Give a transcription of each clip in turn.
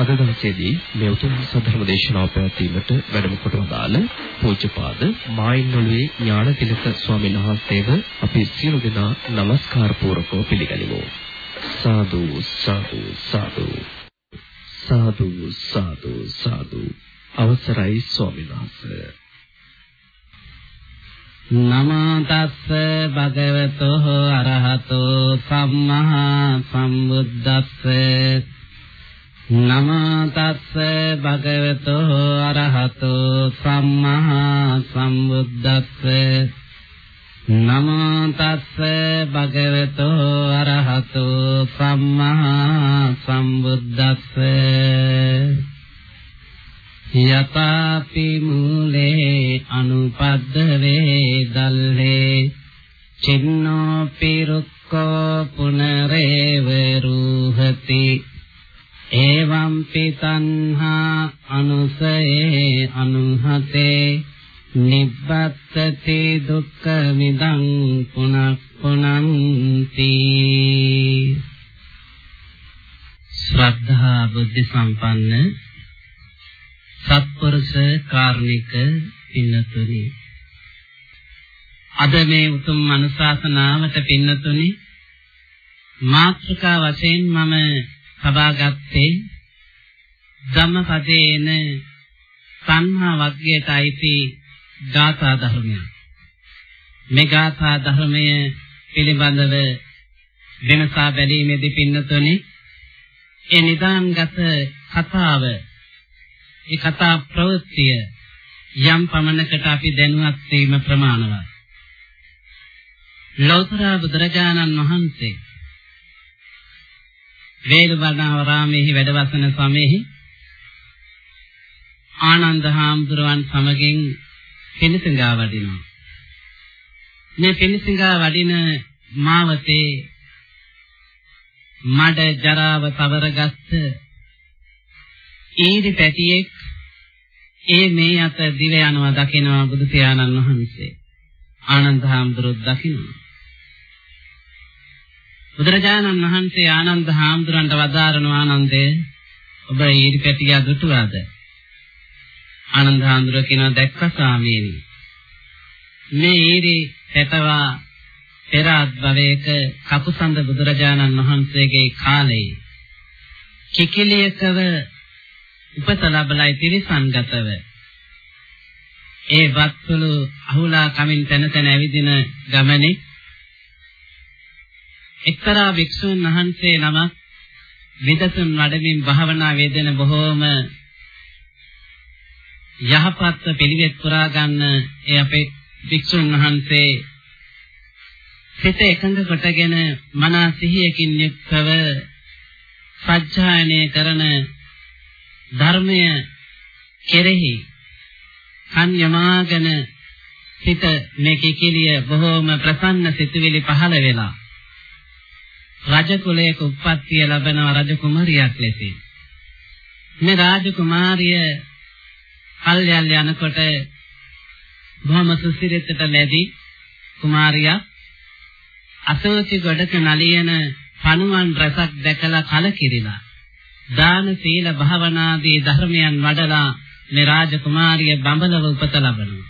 අද දවසේදී මේ උතුම් සද්ධර්ම දේශනාව පැවැත්වීමට වැඩම කොට වදාළ පූජ්‍යපාද මායින්නොළුවේ ඥානතිලක ස්වාමීන් වහන්සේව අපි සියලු දෙනා নমස්කාර පූර්වකව පිළිගනිමු. සාදු සාදු සාදු. සාදු සාදු සාදු. අවසරයි ස්වාමීන් වහන්සේ. නමෝ තස්ස භගවතෝ අරහතෝ සම්මා සම්බුද්දස්ස. නමෝ තස්ස භගවතෝ අරහතෝ සම්මා සම්බුද්දස්ස. නමෝ තස්ස භගවතෝ අරහතෝ සම්මා සම්බුද්දස්ස. යතාපි මූලේ අනුපද්ද වේදල්ලේ. චින්නෝ පිරුක්කෝ පුනරේව රූහති. එවං පිතන්හා අනුසයේ අනුහතේ නිබ්බත්තති දුක්ඛ මිදං පුනක් පුනන්ති. ශ්‍රද්ධා බුද්ධ සම්පන්න සත්පුරුෂ කාර්මික පින්නතුනි. අද මේ උතුම් අනුශාසනාවට පින්නතුනි මාත්‍රිකා වශයෙන් මම සබාගත්තේ ධම්මපදේන සංහා වග්ගයට අයිති ගාථා ධර්මයක් මේ ගාථා ධර්මය පිළිබඳව වෙනසා බැලීමේදී පින්නතුනි ඒ නිදාන්ගත කතාව ඒ කතා ප්‍රවෘත්තිය යම් පමණකට අපි දැනුවත් වීම ප්‍රමාණවත්. ලෞතර බුදුරජාණන් වහන්සේ වේලවනාරාමයේ වැඩවසන සමයේ ආනන්ද හාමුදුරුවන් සමගින් පිණිසඟා වඩිනවා. මේ පිණිසඟා වඩින මාවතේ මඩ ජරාව තවරගත්ත ඊරි පැටියෙක් ඒ මේ අත දිව යනවා දකිනවා බුදු පියාණන් වහන්සේ. ආනන්ද හාමුදුරුවෝ දකිනවා. බුදුරජාණන් වහන්සේ ආනන්ද හාමුදුරන්ට වදාරන ආනන්දේ ඔබ ඊරි පැටිය දුටුවාද? ආනන්ද හාමුදුරුවෝ කියනවා දැක්ක ස්වාමීනි. මේ ඊරි පැටවා පෙර අත්භවයක කපුසඳ බුදුරජාණන් වහන්සේගේ කාලේ කිකිලියකව උපත ලැබලයි තිරිසන්ගතව ඒ වත්තුළු අහුලා කමින් තැන තැන ඇවිදින ගමනේ එක්තරා භික්ෂුන් වහන්සේ නමක් විදසුන් වඩමින් භාවනා වේදෙන බොහෝම යහපත් පිළිවෙත් පුරා ගන්න ඒ අපේ භික්ෂුන් වහන්සේ සිත එකඟ කොටගෙන මනා සිහියකින් යුක්තව සත්‍යයනය කරන ධර්මය කෙරෙහි කන් යමාගෙන සිත මේ කිකිලිය බොහෝම ප්‍රසන්න සිතුවිලි පහළ වෙලා රජ කුලයක උප්පත්තිය ලැබෙන රජ කුමාරියක් ලෙසින් මේ රාජ කුමාරිය කල්යල් යනකොට බොහොම සුසිරිතට ලැබි කුමාරියා අසෝචි ගොඩක නලියන පණුවන් රසක් දැකලා කලකිරිලා දාන සීල භාවනාදී ධර්මයන් වඩලා මේ රාජකුමාරිය බඹලව උපත ලබනවා.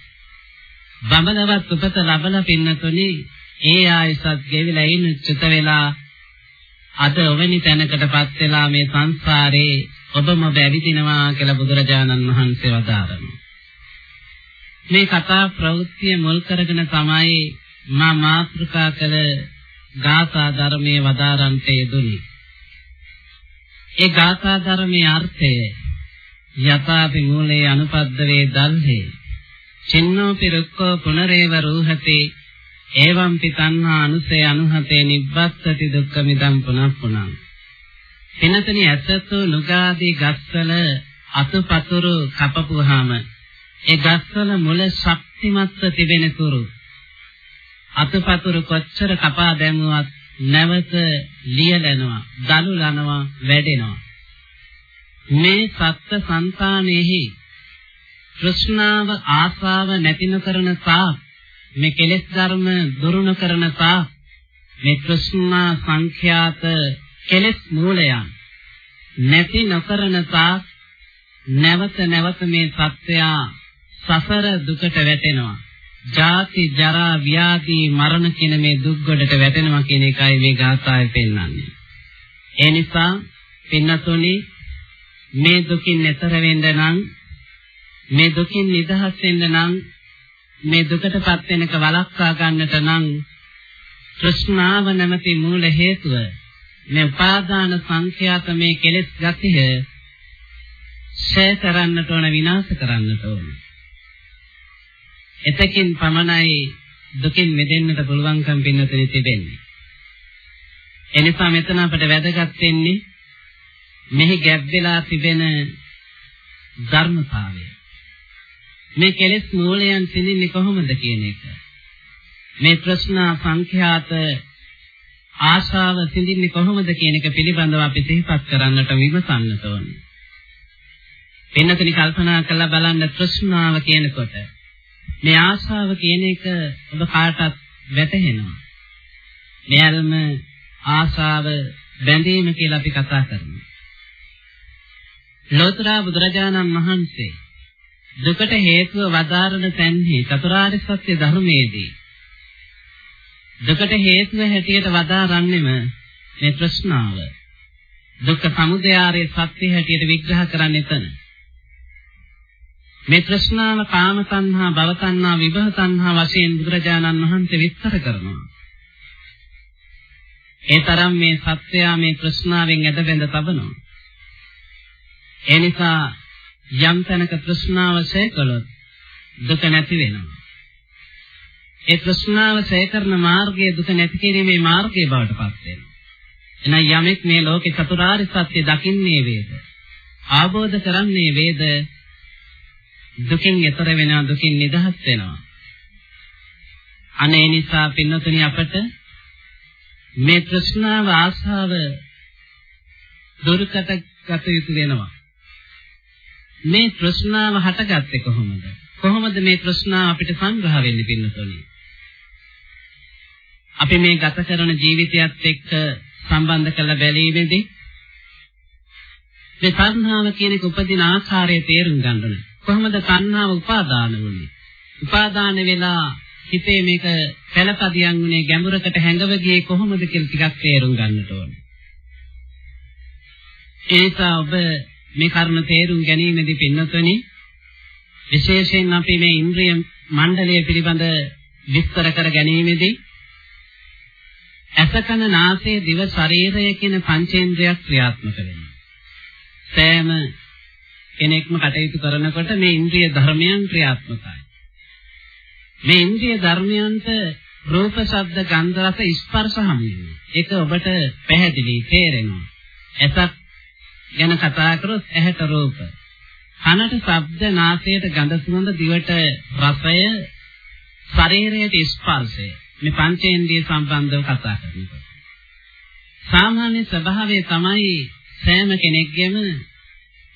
බඹලවත් උපත ලබලා පින්නතුනි ඒ ආයසත් ගෙවිලා ඉන්න චුත වෙලා අද ඔවැනි තැනකටපත් වෙලා මේ සංසාරේ ඔබම බැවිදිනවා කියලා බුදුරජාණන් වහන්සේ වදාරනවා. මේ කතා ප්‍රවෘත්තිය මුල් කරගෙන තමයි මා මාතෘකා කළ ගාථා ධර්මයේ වදාරන්ට යෙදුනේ. ඒ ගාථා ධර්මයේ අර්ථය යථාපි මූලේ අනුපද්දවේ දල්හි චින්නෝ පිරුක්කෝ පුනරේව රූහතේ එවං පිතන්හා අනුසේ අනුහතේ නිබ්බස්සති දුක්ඛ මිදං පුනః පුනං. එනතනි ඇසතු නුගාදී ගස්වල අතුපතුරු කපපුවාම ඒ ගස්වල මුල ශක්තිමත්ව තිබෙන තුරු අතුපතුරු කොච්චර කපා දැමුවත් නැවත ලියලනවා දනුලනවා වැඩෙනවා. මේ සත්ත්ව సంతානෙහි කෘෂ්ණාව ආසාව නැතින කරන තා මේ කෙලෙස් ධර්ම දුරුන කරන තා මේ කෘෂ්ණා සංඛ්‍යාත කෙලෙස් මූලයන් නැති නොකරන තාක් නැවත නැවත මේ සත්‍යයා සසර දුකට වැටෙනවා. ජාති ජරා ව්‍යාධි මරණ කියන මේ දුක් ගොඩට වැටෙනවා කියන එකයි මේ ගාථාවේ පෙන්වන්නේ. ඒ නිසා පින්නතුනි මේ දුකින් එතර වෙන්න නම් මේ දුකින් නිදහස් වෙන්න නම් මේ දුකටපත් වෙනක වළක්වා ගන්නට නම් තෘෂ්ණාව නැමැති මූල හේතුව මේ උපාදාන සංඛ්‍යාත මේ කෙලෙස් ගතිය ඡය කරන්නට ඕන විනාශ කරන්නට ඕන. එතකින් පමණයි දුකින් මිදෙන්නට පුළුවන්කම් පින්නතේ තිබෙන්නේ. එනිසා මෙතන අපට වැදගත් වෙන්නේ මෙහි ගැබ් වෙලා තිබෙන ධර්මතාවය. මේ කෙලෙස් මූලයන් සිඳින්නේ කොහොමද කියන එක. මේ ප්‍රශ්න සංඛ්‍යාත ආශාව සිඳින්නේ කොහොමද කියන එක පිළිබඳව අපි සිහිපත් කරන්නට විමසන්නට ඕනේ. වෙනතනි කල්පනා කරලා බලන්න තෘෂ්ණාව කියනකොට මේ ආශාව කියන එක ඔබ කාටත් වැටහෙනවා. මෙයල්ම ආශාව බැඳීම කියලා අපි කතා කරනවා. ලෝතර බුදුරජාණන් වහන්සේ දුකට හේතුව වදාරන තැන්හි චතුරාර්ය සත්‍ය ධර්මයේදී දුකට හේතුව හැටියට වදාරන්නෙම මේ තෘෂ්ණාව. දුක්ඛ සමුදයාරයේ සත්‍ය හැටියට විග්‍රහ කරන්නේ එතන. මේ තෘෂ්ණාව කාම තණ්හා, භව තණ්හා, විභව තණ්හා වශයෙන් බුදුරජාණන් වහන්සේ විස්තර කරනවා. ඒ තරම් මේ සත්‍යය මේ තෘෂ්ණාවෙන් ඇදබැඳ තබනවා. ඒ නිසා යම් තැනක තෘෂ්ණාව ඡය කළොත් දුක නැති වෙනවා. ඒ තෘෂ්ණාව ඡය කරන මාර්ගයේ දුක නැති කිරීමේ මාර්ගය බවට පත් වෙනවා. එහෙනම් යමෙක් මේ ලෝකේ චතුරාර්ය සත්‍ය දකින්නේ වේද? ආબોධ කරන්නේ වේද? දුකින් එතර වෙනවා දුකින් නිදහස් වෙනවා. අනේ නිසා පින්නතුනි අපට මේ තෘෂ්ණාව ආශාව දුරුකට ගත යුතු වෙනවා. මේ තෘෂ්ණාව හටගත්තේ කොහොමද? කොහොමද මේ තෘෂ්ණාව අපිට සංග්‍රහ වෙන්නේ පින්නතොලි? අපි මේ ගත කරන ජීවිතයත් එක්ක සම්බන්ධ කරලා බැලීමේදී මේ තණ්හාව කියන එක උපදින ආකාරය තේරුම් ගන්න ඕනේ. කොහොමද තණ්හාව උපාදාන වුනේ? උපාදාන වෙලා හිතේ මේක පළපදියම් වුනේ ගැඹුරකට හැඟව ගියේ කොහොමද කියලා ටිකක් තේරුම් ගන්නට ඕනේ. ඒක ඔබ මේ කරුණ තේරුම් ගැනීමේදී පින්නතුනි විශේෂයෙන් අපි මේ ඉන්ද්‍රිය මණ්ඩලය පිළිබඳ විස්තර කර ගැනීමේදී අසකන නාසය දිව ශරීරය කියන පංචේන්ද්‍රයක් ක්‍රියාත්මක වෙනවා. සෑම කෙනෙක්ම කටයුතු කරනකොට මේ ඉන්ද්‍රිය ධර්මයන් ක්‍රියාත්මකයි. මේ ඉන්ද්‍රිය ධර්මයන්ට රූප, ශබ්ද, ගන්ධ, රස, ස්පර්ශ හමු වෙනවා. ඒක ඔබට පැහැදිලි තේරෙනවා. එසක් ගැන කතා කරොත් ඇහැට රූප, කනට ශබ්ද, නාසයට ගඳ සුවඳ, දිවට රසය, ශරීරයට ස්පර්ශය. මේ පංචේන්ද්‍රිය සම්බන්ධව කතා කරනවා. සාමාන්‍ය ස්වභාවය තමයි සෑම කෙනෙක්ගේම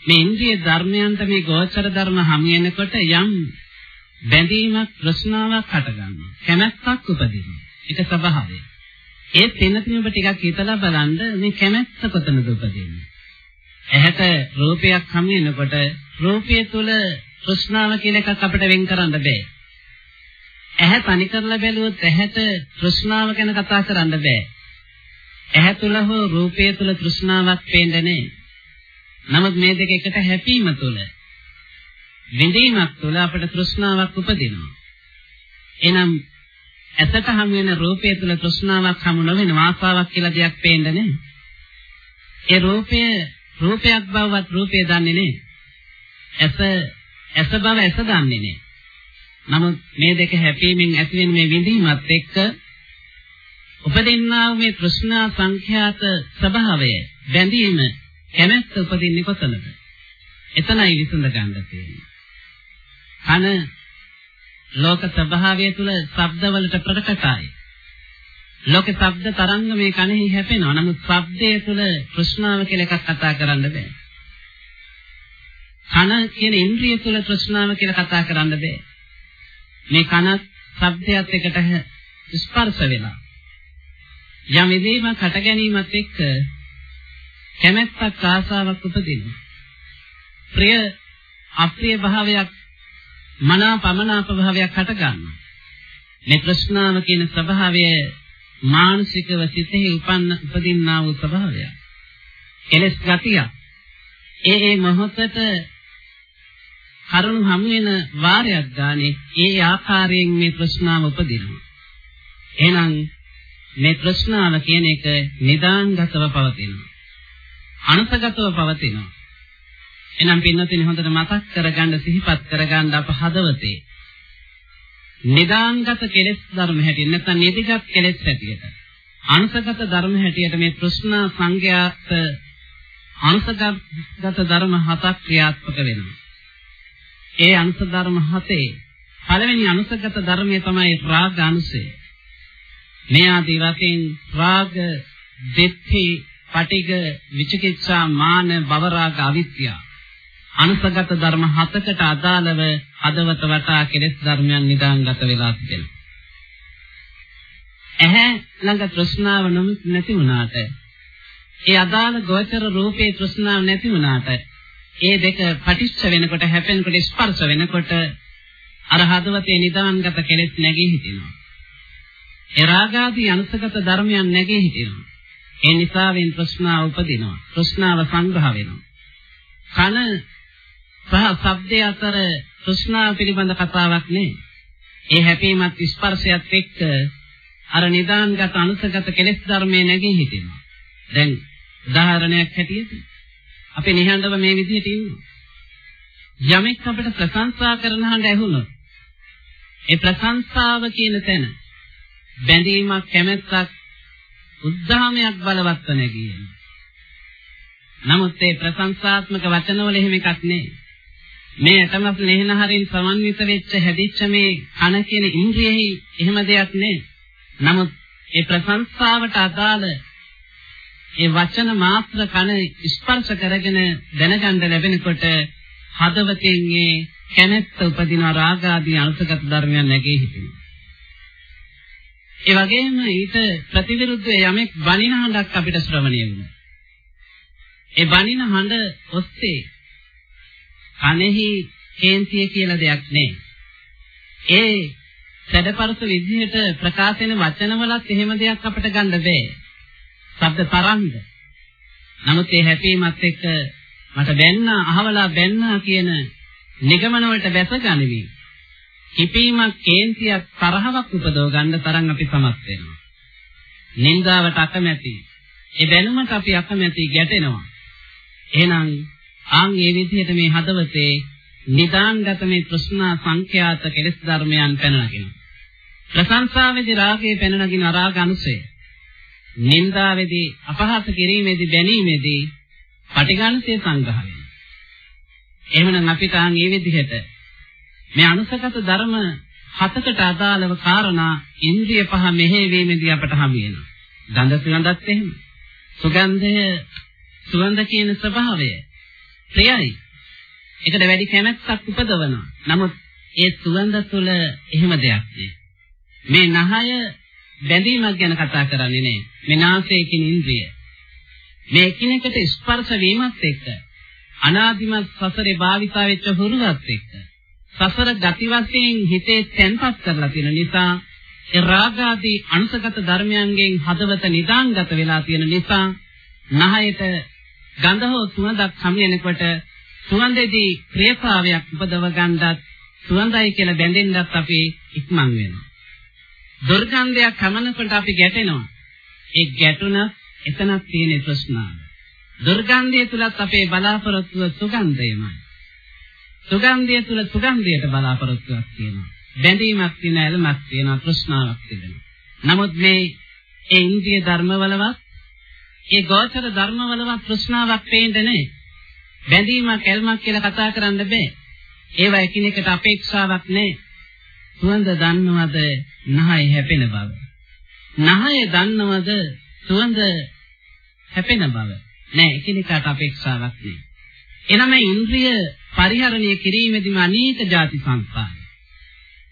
මේ ඉන්ද්‍රිය ධර්මයන්ට මේ ගෝචර ධර්ම හමු වෙනකොට යම් බැඳීමක් ප්‍රශ්නාවක් හටගන්නවා. කැමැත්තක් උපදිනවා. ඒක ස්වභාවය. ඒ තැනදී ඔබ ටිකක් හිතලා බලන්න මේ කැමැත්ත කොතනද උපදින්නේ? ඇහැට රූපයක් හමු වෙනකොට රූපය තුල ප්‍රශ්නාව කියන එකක් අපිට වෙන් කරන්න බෑ. ඇහැ තනි කරලා බැලුවොත් ඇහැට තෘෂ්ණාව ගැන කතා කරන්න බෑ. ඇහැ තුල හෝ රූපය තුල තෘෂ්ණාවක් පේන්නේ නැහැ. නමුත් මේ දෙක එකට හැපීම තුල විඳීමක් තුළ අපට තෘෂ්ණාවක් උපදිනවා. එනම් ඇසට හමු වෙන රූපය තුළ තෘෂ්ණාවක් හමු නොවන ආසාවක් කියලා දෙයක් පේන්නේ නැහැ. ඒ රූපය රූපයක් බවවත් රූපය දන්නේ නැහැ. ඇස ඇස බව ඇස දන්නේ නැහැ. නමුත් මේ දෙක හැපීමෙන් ඇතිවෙන මේ විඳීමත් එක්ක උපදින්නා වූ මේ තෘෂ්ණා සංඛ්‍යාත ස්වභාවය බැඳීම කැමැත්ත උපදින්නේ කොතනද? එතනයි විසඳ ගන්න තියෙන්නේ. කන ලෝක ස්වභාවය තුල ශබ්දවලට ප්‍රකටයි. ලෝක ශබ්ද තරංග මේ කනෙහි හැපෙනවා. නමුත් ශබ්දයේ තුල තෘෂ්ණාව කියලා එකක් කතා කරන්න බෑ. කන කියන ඉන්ද්‍රිය තුල තෘෂ්ණාව කියලා කතා කරන්න බෑ. මේ කනත් ශබ්දයක් එකට ස්පර්ශ වෙනවා. යම් විදිහම කට ගැනීමත් එක්ක කැමැත්තක් ආසාවක් උපදිනවා. ප්‍රිය අප්‍රිය භාවයක් මනාපමනාප භාවයක් හට ගන්නවා. මේ ප්‍රශ්නාව කියන ස්වභාවය මානසිකව සිතෙහි උපන්න උපදින්නා වූ ස්වභාවය. කෙලස් ගතිය. ඒ ඒ මොහොතට කරුණු හමු වෙන වාරයක් ගානේ ඒ ආකාරයෙන් මේ ප්‍රශ්නාව උපදිනවා. එහෙනම් මේ ප්‍රශ්නාව කියන එක නිදාංගතව පවතිනවා. අනසගතව පවතිනවා. එනම් පින්නතින හොඳට මතක් කරගන්න සිහිපත් කරගන්න අප හදවතේ නිදාංගත කෙලෙස් ධර්ම හැටියට නැත්නම් නිදිගත් කෙලෙස් හැටියට අංශගත ධර්ම හැටියට මේ ප්‍රශ්නා සංඛ්‍යාත අංශගත ධර්ම හතක් ක්‍රියාත්මක වෙනවා. ඒ අංශ ධර්ම හතේ පළවෙනි අංශගත ධර්මය තමයි රාග අංශය. මේ ආදී වශයෙන් රාග, දෙත්ති, පටිග, විචිකිච්ඡා, මාන, භවරාග, අවිද්‍යාව අනුසගත ධර්ම හතකට අදාළව හදවත වටා කෙලෙස් ධර්මයන් නිදාංගත වෙලා තිබෙනවා. ඇහැ ළඟ තෘෂ්ණාව නැති වුණාට ඒ අදාළ ගෝචර රූපේ තෘෂ්ණාව නැති වුණාට ඒ දෙක පටිච්ච වෙනකොට හැපෙනකොට ස්පර්ශ වෙනකොට අර හදවතේ නිදාංගත කෙලෙස් නැගී හිටිනවා. ඒ රාගාදී අනුසගත ධර්මයන් නැගී හිටිනවා. ඒ නිසාවෙන් තෘෂ්ණාව උපදිනවා. තෘෂ්ණාව සංග්‍රහ වෙනවා. කන සහ ශබ්දය අතර තෘෂ්ණාව පිළිබඳ කතාවක් නේ. ඒ හැපීමත් ස්පර්ශයත් එක්ක අර නිදාන්ගත අනුසගත කෙලෙස් ධර්මයේ නැගී හිටිනවා. දැන් උදාහරණයක් හැටියට අපි නිහඬව මේ විදිහට ඉන්නවා. යමෙක් අපිට ප්‍රශංසා කරන හඬ ඇහුණොත් ඒ ප්‍රශංසාව කියන තැන බැඳීමක් කැමැත්තක් උද්ධාමයක් බලවත් නැගී නමුත් ඒ ප්‍රශංසාත්මක වචනවල එහෙම එකක් නෑ. මේ අතමස් ලෙහෙන හරින් සමන්විත වෙච්ච හැදිච්ච මේ කන කියන ඉන්ද්‍රියෙහි එහෙම දෙයක් නෑ. නමුත් ඒ ප්‍රශංසාවට අදාළ ඒ වචන මාත්‍ර කන ස්පර්ශ කරගෙන දැනගන්න ලැබෙනකොට හදවතින් ඒ කැමැත්ත උපදින රාග ආදී අනුසගත ධර්මයන් නැගී හිටිනවා. ඒ වගේම ඊට ප්‍රතිවිරුද්ධ යමෙක් බණින හඬක් අපිට ශ්‍රවණය වෙනවා. ඒ බණින හඬ ඔස්සේ කනෙහි කේන්තිය කියලා දෙයක් නෑ. ඒ සැඩපරස විදිහට ප්‍රකාශ වෙන වචනවලත් එහෙම දෙයක් අපිට ගන්න බෑ. ශබ්ද තරංග. නමුත් ඒ හැපීමත් එක්ක මට බැන්න අහවලා බැන්න කියන නිගමන වලට වැසගනිවි. කිපීමක් කේන්තියක් තරහවක් උපදව ගන්න තරම් අපි සමත් වෙනවා. නින්දාවට අකමැති. ඒ බැනුමට අපි අකමැති ගැටෙනවා. එහෙනම් ආන් ඒ විදිහට මේ හදවතේ නිදාන්ගත මේ තෘෂ්ණා සංඛ්‍යාත කෙලෙස් ධර්මයන් පැනනගෙන ප්‍රශංසාවේදී රාගයේ පැනනගෙන අරාග අනුසය. නින්දාවේදී අපහාස කිරීමේදී බැනීමේදී පටිඝානසේ සංග්‍රහ වෙනවා එහෙමනම් අපිට ආන් මේ විදිහට මේ අනුසගත ධර්ම හතකට අදාළව කාරණා ඉන්ද්‍රිය පහ මෙහෙවීමේදී අපට හමු වෙනවා. ගන්ධ සුවඳත් එහෙම. සුගන්ධය සුවඳ කියන ස්වභාවය ප්‍රියයි. ඒකට වැඩි කැමැත්තක් උපදවනවා. නමුත් ඒ සුවඳ තුළ එහෙම දෙයක් නෑ. මේ නහය බැඳීමක් ගැන කතා කරන්නේ නෑ. මේ නාසය කියන ඉන්ද්‍රිය. මේ එකිනෙකට ස්පර්ශ වීමත් එක්ක අනාදිමත් සසරේ භාවිතා වෙච්ච හුරුවත් එක්ක සසර ගති වශයෙන් හිතේ තැන්පත් කරලා තියෙන නිසා ඒ රාගාදී අනුසගත ධර්මයන්ගෙන් හදවත නිදාංගත වෙලා තියෙන නිසා නහයට ගඳ හෝ සුවඳක් හමුවෙනකොට සුවඳෙදී ප්‍රියතාවයක් උපදව ගන්නත් සුවඳයි කියලා බැඳෙන්නත් අපි ඉක්මන් වෙනවා. දුර්ගන්ධයක් හමනකොට අපි ගැටෙනවා. ඒ ගැටුණ එතනක් තියෙන ප්‍රශ්නාව. දුර්ගන්ධය තුලත් අපේ බලාපොරොත්තුව සුගන්ධයමයි. සුගන්ධය තුල සුගන්ධයට බලාපොරොත්තුවක් තියෙනවා. බැඳීමක් තියෙන ඇලමක් තියෙන ප්‍රශ්නාවක් තිබෙනවා. නමුත් මේ ඒ ඉන්ද්‍රිය ධර්මවලවත් ඒ ගෝචර ධර්මවලවත් ප්‍රශ්නාවක් පේන්නේ නැහැ. බැඳීමක් ඇල්මක් කියලා කතා කරන්න බෑ. ඒවා එකිනෙකට අපේක්ෂාවක් නැහැ. සුවඳ දන්නවද නහය හැපෙන බව? නහය දන්නවද සුවඳ හැපෙන බව? නෑ එකිනෙකට අපේක්ෂාවක් නෑ. එනම ඉන්ද්‍රිය පරිහරණය කිරීමේදීම අනේක ಜಾති සංස්කාර.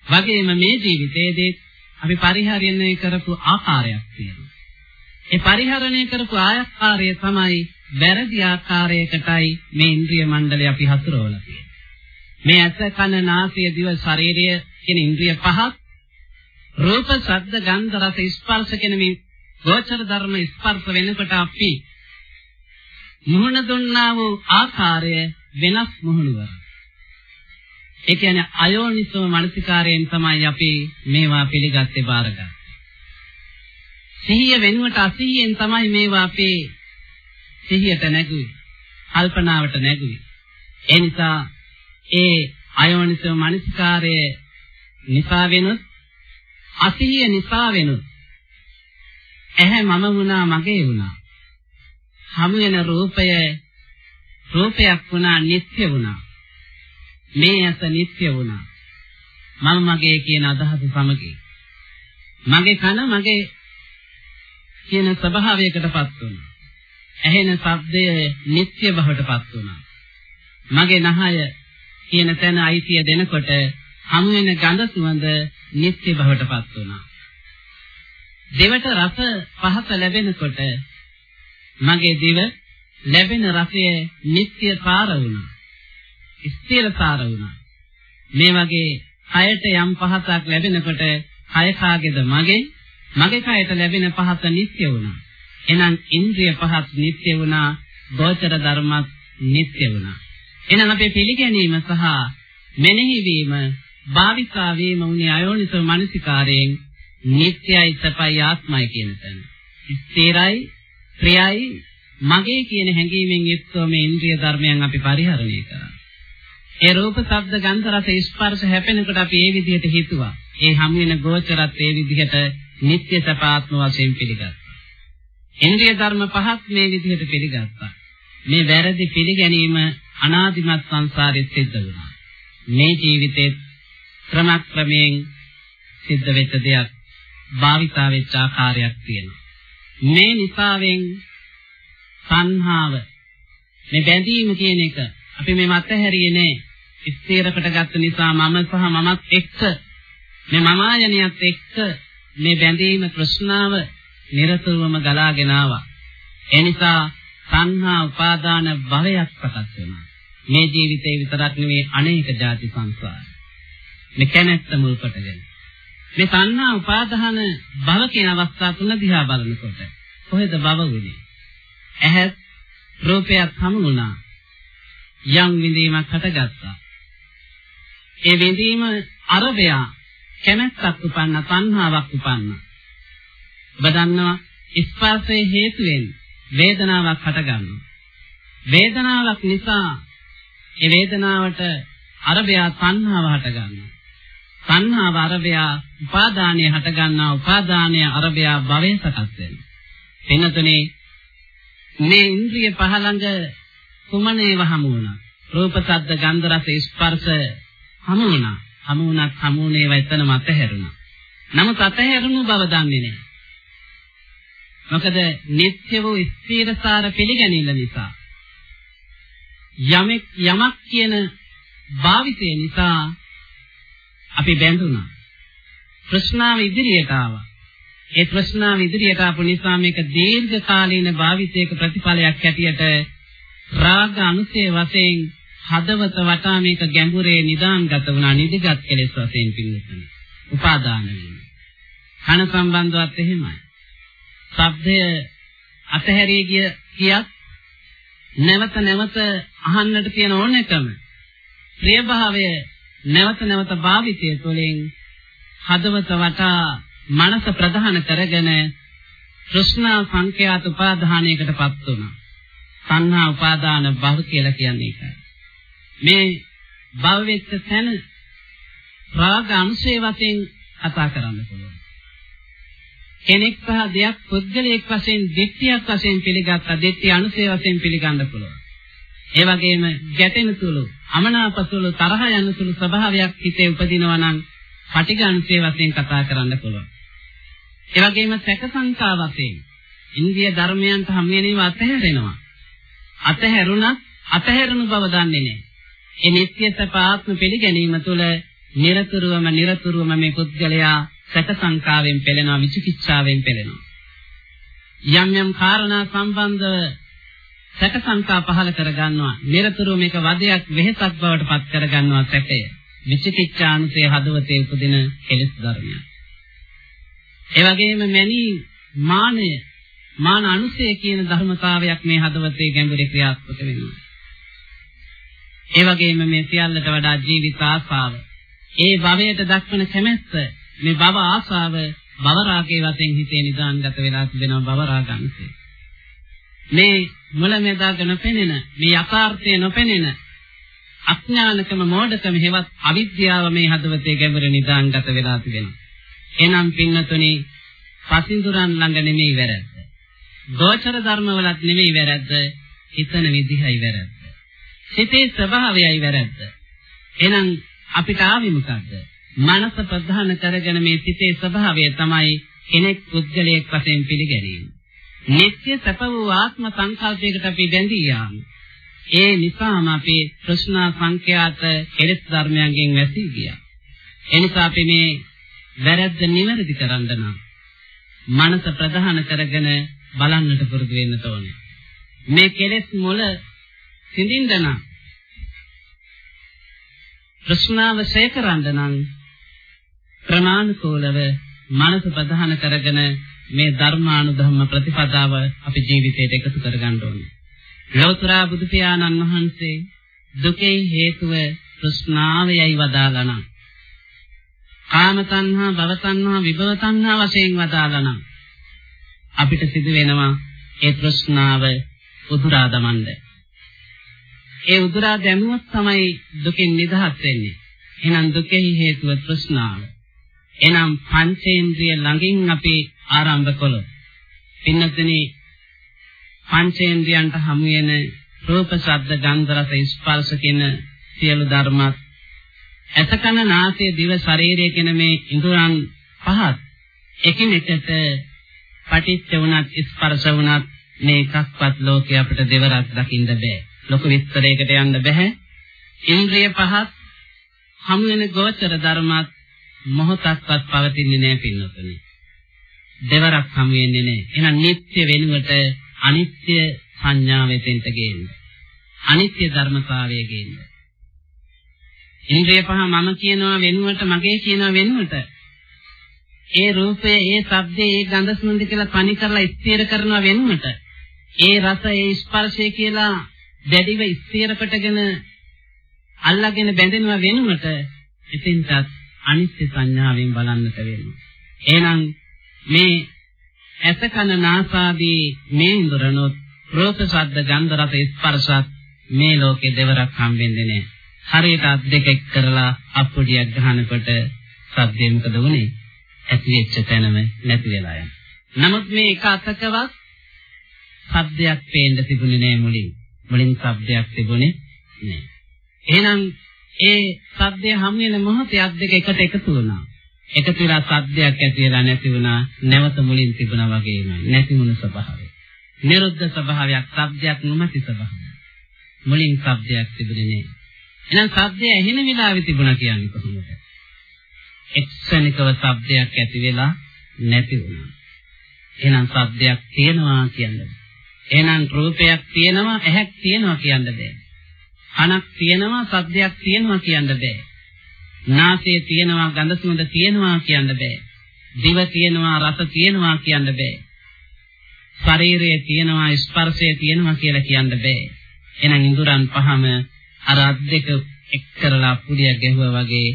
වගේම මේ ජීවිතයේදී අපි පරිහරණය කරපු ආකාරයක් තියෙනවා. ඒ පරිහරණය කරපු ආකාරය තමයි වැරදි ආකාරයකටයි මේ ඉන්ද්‍රිය මණ්ඩලය අපි හසුරවලා තියෙන්නේ. මේ ඇස කන නාසය දිව ශරීරය කියන ඉන්ද්‍රිය පහක් රූප ශබ්ද ගන්ධ රස ස්පර්ශ කියන මේ ගෝචර ධර්ම ස්පර්ශ වෙනකොට අපි මුහුණ දුන්නා වූ ආකාරය වෙනස් මුහුණුවර. ඒ කියන්නේ අයෝනිසෝ මනසිකාරයෙන් තමයි අපි මේවා පිළිගත්තේ බාරගත්තේ. සිහිය වෙනුවට අසිහියෙන් තමයි මේවා අපේ සිහියට නැගුවේ. කල්පනාවට නැගුවේ. ඒ නිසා ඒ අයෝනිසෝ මනසිකාරය නිසා වෙනුත් අසිහිය නිසා වෙනුත් ඇහැ මම වුණා මගේ වුණා. හමු වෙන රූපය රූපයක් වුණා නිත්‍ය වුණා. මේ ඇස නිත්‍ය වුණා. මම මගේ කියන අදහස සමගී. මගේ කන මගේ කියන ස්වභාවයකටපත් වුණා. ඇහෙන ශබ්දය නිත්‍ය බවටපත් වුණා. මගේ නහය කියන තැන අයිතිය දෙනකොට හමු වෙන ගඳ සුවඳ නිත්‍ය බවටපත් වුණා. දෙවට රස පහස ලැබෙනකොට මගේ දිව ලැබෙන රසය නිත්‍ය සාර වුණා. ස්ථිර සාර වුණා. මේ වගේ කයට යම් පහසක් ලැබෙනකොට කය කාගේද මගේ මගේ කයට ලැබෙන පහස නිත්‍ය වුණා. එහෙනම් ඉන්ද්‍රිය පහත් නිත්‍ය වුණා, ගෝචර ධර්මත් නිත්‍ය වුණා. එහෙනම් අපේ පිළිගැනීම සහ මෙනෙහි වීම, භාවිතා වීම උනේ අයෝනිසෝ මනසිකාරයෙන් නිත්‍යයි සපයි ආත්මයි කියන තැන. ස්ථිරයි, ප්‍රියයි, මගේ කියන හැඟීමෙන් යුක්තව මේ ඉන්ද්‍රිය ධර්මයන් අපි පරිහරණය කරා. ඒ රූප, ශබ්ද, ගන්ධ, රස, ස්පර්ශ හැපෙනකොට අපි ඒ විදිහට හිතුවා. ඒ හැම වෙන ගෝචරත් ඒ විදිහට නිත්‍ය සපාත්ම වශයෙන් පිළිගත්තා. ඉන්ද්‍රිය ධර්ම පහක් මේ විදිහට පිළිගත්තා. මේ වැරදි පිළිගැනීම අනාදිමත් සංසාරෙත් සිද්ධ වුණා. මේ ජීවිතේ ක්‍රමක්‍රමයෙන් සිද්ධ වෙච්ච දෙයක් භාවිතා වෙච්ච ආකාරයක් තියෙනවා. මේ නිසාවෙන් සංහාව මේ බැඳීම කියන එක අපි මේ මතහැරියේ නෑ. ස්ථිරකට ගත්ත නිසා මම සහ මමත් එක්ක මේ මමායනියත් එක්ක මේ බැඳීම ප්‍රශ්නාව නිරතුරුවම ගලාගෙන ආවා. ඒ නිසා සංහා උපාදාන භවයක් සකස් වෙනවා. මේ ජීවිතේ විතරක් නෙවෙයි අනේක ಜಾති සංසාර. මේ කැමැත්ත මුල් කොටගෙන. මේ සංහා උපාදාන භව කියන අවස්ථා තුන දිහා බලනකොට කොහෙද භව වෙන්නේ? ඇහත් රූපයක් හමු වුණා. යම් විඳීමක් හටගත්තා. ඒ විඳීම අරබයා කැමැත්තක් උපන්න තණ්හාවක් උපන්න. ඔබ දන්නවා ස්පර්ශයේ හේතුවෙන් වේදනාවක් හටගන්නවා. වේදනාවක් නිසා ඒ වේදනාවට අරබයා තණ්හාව හටගන්නවා. තණ්හාව අරබයා උපාදානය හටගන්නා උපාදානය අරබයා භවය සකස් වෙනවා. වෙනතුනේ මේ ඉන්ද්‍රිය පහළඟ කුමනේව හමු වුණා. රූප, ශබ්ද, ගන්ධ, රස, ස්පර්ශ හමු වුණා. හමු වුණත් හමුුණේව එතනම අතහැරුණා. නමුත් අතහැරුණු බව දන්නේ නැහැ. මොකද නිත්‍ය වූ ස්ථීරසාර පිළිගැනීම නිසා යමෙක් යමක් කියන භාවිතය නිසා අපි බැඳුනා. ප්‍රශ්නාව ඉදිරියට ආවා. ඒ ප්‍රශ්නාව ඉදිරියට ආපු නිසා මේක දීර්ඝ කාලීන භාවිතයක ප්‍රතිඵලයක් හැටියට රාග අනුසය වශයෙන් හදවත වටා මේක ගැඹුරේ නිදාන්ගත වුණා නිදිගත් කෙලෙස් වශයෙන් පිළිගන්න. උපාදාන වීම. කන සම්බන්ධවත් එහෙමයි. ශබ්දය අතහැරී ගිය කියක් නැවත නැවත අහන්නට තියෙන ඕනෑකම ප්‍රියභාවය නැවත නැවත භාවිතය තුළින් හදවත වටා මනස ප්‍රධාන කරගෙන කෘෂ්ණා සංඛ්‍යාත උපාදානයකටපත් වුණා. සංහා උපාදාන භව කියලා කියන්නේ ඒකයි. මේ භවෙච්ච තැන රාග අංශය වශයෙන් කතා කරන්න පුළුවන්. කෙනෙක් සහ දෙයක් පුද්ගලයෙක් වශයෙන් දෙට්ටියක් වශයෙන් පිළිගත්තා දෙට්ටි අනුසය වශයෙන් පිළිගන්න පුළුවන්. ඒ වගේම ගැටෙන තුළු අමනාප තුළු තරහ යන තුළු ස්වභාවයක් හිතේ උපදිනවා නම් පටිඝානුසය වශයෙන් කතා කරන්න පුළුවන්. ඒ වගේම සැක සංකා වශයෙන් ඉන්දිය ධර්මයන්ට හැම වෙලේම අතහැරෙනවා. අතහැරුණත් අතහැරුණු බව දන්නේ නැහැ. ඒ නිත්‍ය සපාත්ම පිළිගැනීම තුළ නිරතුරුවම නිරතුරුවම මේ පුද්ගලයා සැක සංකාවෙන් පෙළෙනවා විචිකිච්ඡාවෙන් පෙළෙනවා. යම් යම් කාරණා සම්බන්ධ සැකසංකා පහල කරගන්නවා. නිරතුරුව මේක වදයක් වෙහෙසක් බවට පත් කරගන්නවා සැකය. විචිකිච්ඡානුසේ හදවතේ උපදින කෙලෙස් ධර්මයක්. ඒ වගේම මැනි මානය මාන අනුසය කියන ධර්මතාවයක් මේ හදවතේ ගැඹුරේ ක්‍රියාත්මක වෙනවා. ඒ වගේම මේ සියල්ලට වඩා ජීවිත ආශාව, ඒ භවයට දක්වන කැමැත්ත, මේ භව ආශාව භව රාගයේ වශයෙන් හිතේ නිදාන්ගත වෙලා තිබෙනවා භව රාගංශය. මේ මුලමෙදාග නොපෙනෙන, මේ යථාර්ථය නොපෙනෙන අඥානකම මෝඩකම හේවත් අවිද්‍යාව මේ හදවතේ ගැඹුර නිදාන්ගත වෙලා තිබෙනවා. එනම් පින්නතුනි පසින්දුරන් ළඟ නෙමෙයි වැරද්ද. ගෝචර ධර්මවලත් නෙමෙයි වැරද්ද. හිතන විදිහයි වැරද්ද. සිතේ ස්වභාවයයි වැරද්ද. එහෙනම් අපිට ආවේ මොකද්ද? මනස ප්‍රධාන කරගෙන මේ සිතේ ස්වභාවය තමයි කෙනෙක් පුද්ගලයෙක් වශයෙන් පිළිගැනීම. නිත්‍ය සැප වූ ආත්ම සංකල්පයකට අපි බැඳී යාම. ඒ නිසාම අපි ප්‍රශ්නා සංඛ්‍යාත කෙලෙස් ධර්මයන්ගෙන් වැසී ගියා. එනිසා අපි මේ වැරද්ද නිවැරදි කරන්න නම් මනස ප්‍රධාන කරගෙන බලන්නට පුරුදු වෙන්න ඕනේ. මේ කෙලෙස් මුල සිඳින්න නම් ප්‍රශ්නාව සේකරන්න නම් ප්‍රමාණිකෝලව මනස ප්‍රධාන කරගෙන මේ ධර්මානුධම්ම ප්‍රතිපදාව අපි ජීවිතයට එකතු කරගන්න ඕනේ. ලෞතර බුදු පියාණන් වහන්සේ දුකේ හේතුව තෘෂ්ණාවයයි වදාළා නම් කාම තණ්හා භව තණ්හා විභව තණ්හා වශයෙන් වදාළා නම් අපිට සිදු වෙනවා ඒ තෘෂ්ණාව උදුරා දමන්න. ඒ උදුරා දැමුවොත් තමයි දුකින් නිදහස් වෙන්නේ. එහෙනම් දුකෙහි හේතුව තෘෂ්ණාව. එනම් පංචේන්ද්‍රිය ළඟින් අපි ආරම්භ කළොත් පින්නතනි පංචේන්ද්‍රයන්ට හමු වෙන රූප, ශබ්ද, ගන්ධ, රස, ස්පර්ශ කියන සියලු ධර්මات ඇසකන නාසය දිව ශරීරය කියන මේ ඉන්ද්‍රයන් පහත් එකිනෙකට පටිච්ච වුණත් ස්පර්ශ වුණත් මේ එකක්වත් ලෝකේ අපිට දෙවරක් දකින්න බෑ. ලොකු විස්තරයකට යන්න බෑ. ඉන්ද්‍රිය පහත් හමු වෙන ගෝචර ධර්මات මොහොතක්වත් පවතින්නේ නෑ පින්නතුනි. දෙවරක් හමු වෙන්නේ නෑ. එහෙනම් නিত্য වෙනුවට අනිත්‍ය සංඥාව වෙතෙන්ට ගේන්න. අනිත්‍ය ධර්මතාවය ගේන්න. ඉන්ද්‍රිය පහ මම කියනවා වෙනුවට මගේ කියනවා වෙනුවට ඒ රූපය, ඒ ශබ්දය, ඒ ගඳ සුවඳ කියලා පණි කරලා ස්ථිර කරනවා වෙනුවට ඒ රස, ඒ ස්පර්ශය කියලා දැඩිව ස්ථිර කොටගෙන අල්ලාගෙන බැඳෙනවා වෙනුවට එතෙන්ටත් අනිත්‍ය සංඥාවෙන් බලන්නට වෙනවා. එහෙනම් මේ ඇස කන නාසාදී මේ ඉන්ද්‍රනොත් රූප ශබ්ද ගන්ධ රස ස්පර්ශත් මේ ලෝකේ දෙවරක් හම්බෙන්නේ නැහැ. හරියට අත් දෙක එක් කරලා අප්පුඩියක් ගහනකොට සද්දේ මොකද වුනේ? ඇති වෙච්ච තැනම නැති වෙලා යනවා. නමුත් මේ එක අතකවත් ශබ්දයක් පේන්න තිබුණේ නැහැ මුලින්. මුලින් ශබ්දයක් තිබුණේ නැහැ. එහෙනම් ඒ ශබ්දය හැම වෙන මොහොතේ අත් දෙක එකට එකතු වුණා. එකතු වෙලා ශබ්දයක් ඇති වෙලා නැති වුණා. නැවත මුලින් තිබුණා වගේමයි. නැති වුණ ස්වභාවය. නිරුද්ධ ස්වභාවයක්, ශබ්දයක් නොමැති ස්වභාවයක්. මුලින් ශබ්දයක් තිබුණේ නැහැ. එහෙනම් ශබ්දය ඇහෙන වෙලාවේ තිබුණා කියන්නේ කොහොමද? එක්සනිකව ශබ්දයක් ඇති වෙලා නැති වුණා. එහෙනම් ශබ්දයක් තියෙනවා කියන්නේ. එහෙනම් රූපයක් තියෙනවා, ඇහක් තියෙනවා කියන්න බෑ. කනක් තියෙනවා, ශබ්දයක් තියෙනවා කියන්න බෑ. නාසය තියෙනවා, ගඳ සුවඳ තියෙනවා කියන්න බෑ. දිව තියෙනවා, රස තියෙනවා කියන්න බෑ. ශරීරය තියෙනවා, ස්පර්ශය තියෙනවා කියලා කියන්න බෑ. එහෙනම් ඉඳුරන් පහම අර අත් දෙක එක් කරලා පුඩියක් ගැහුවා වගේ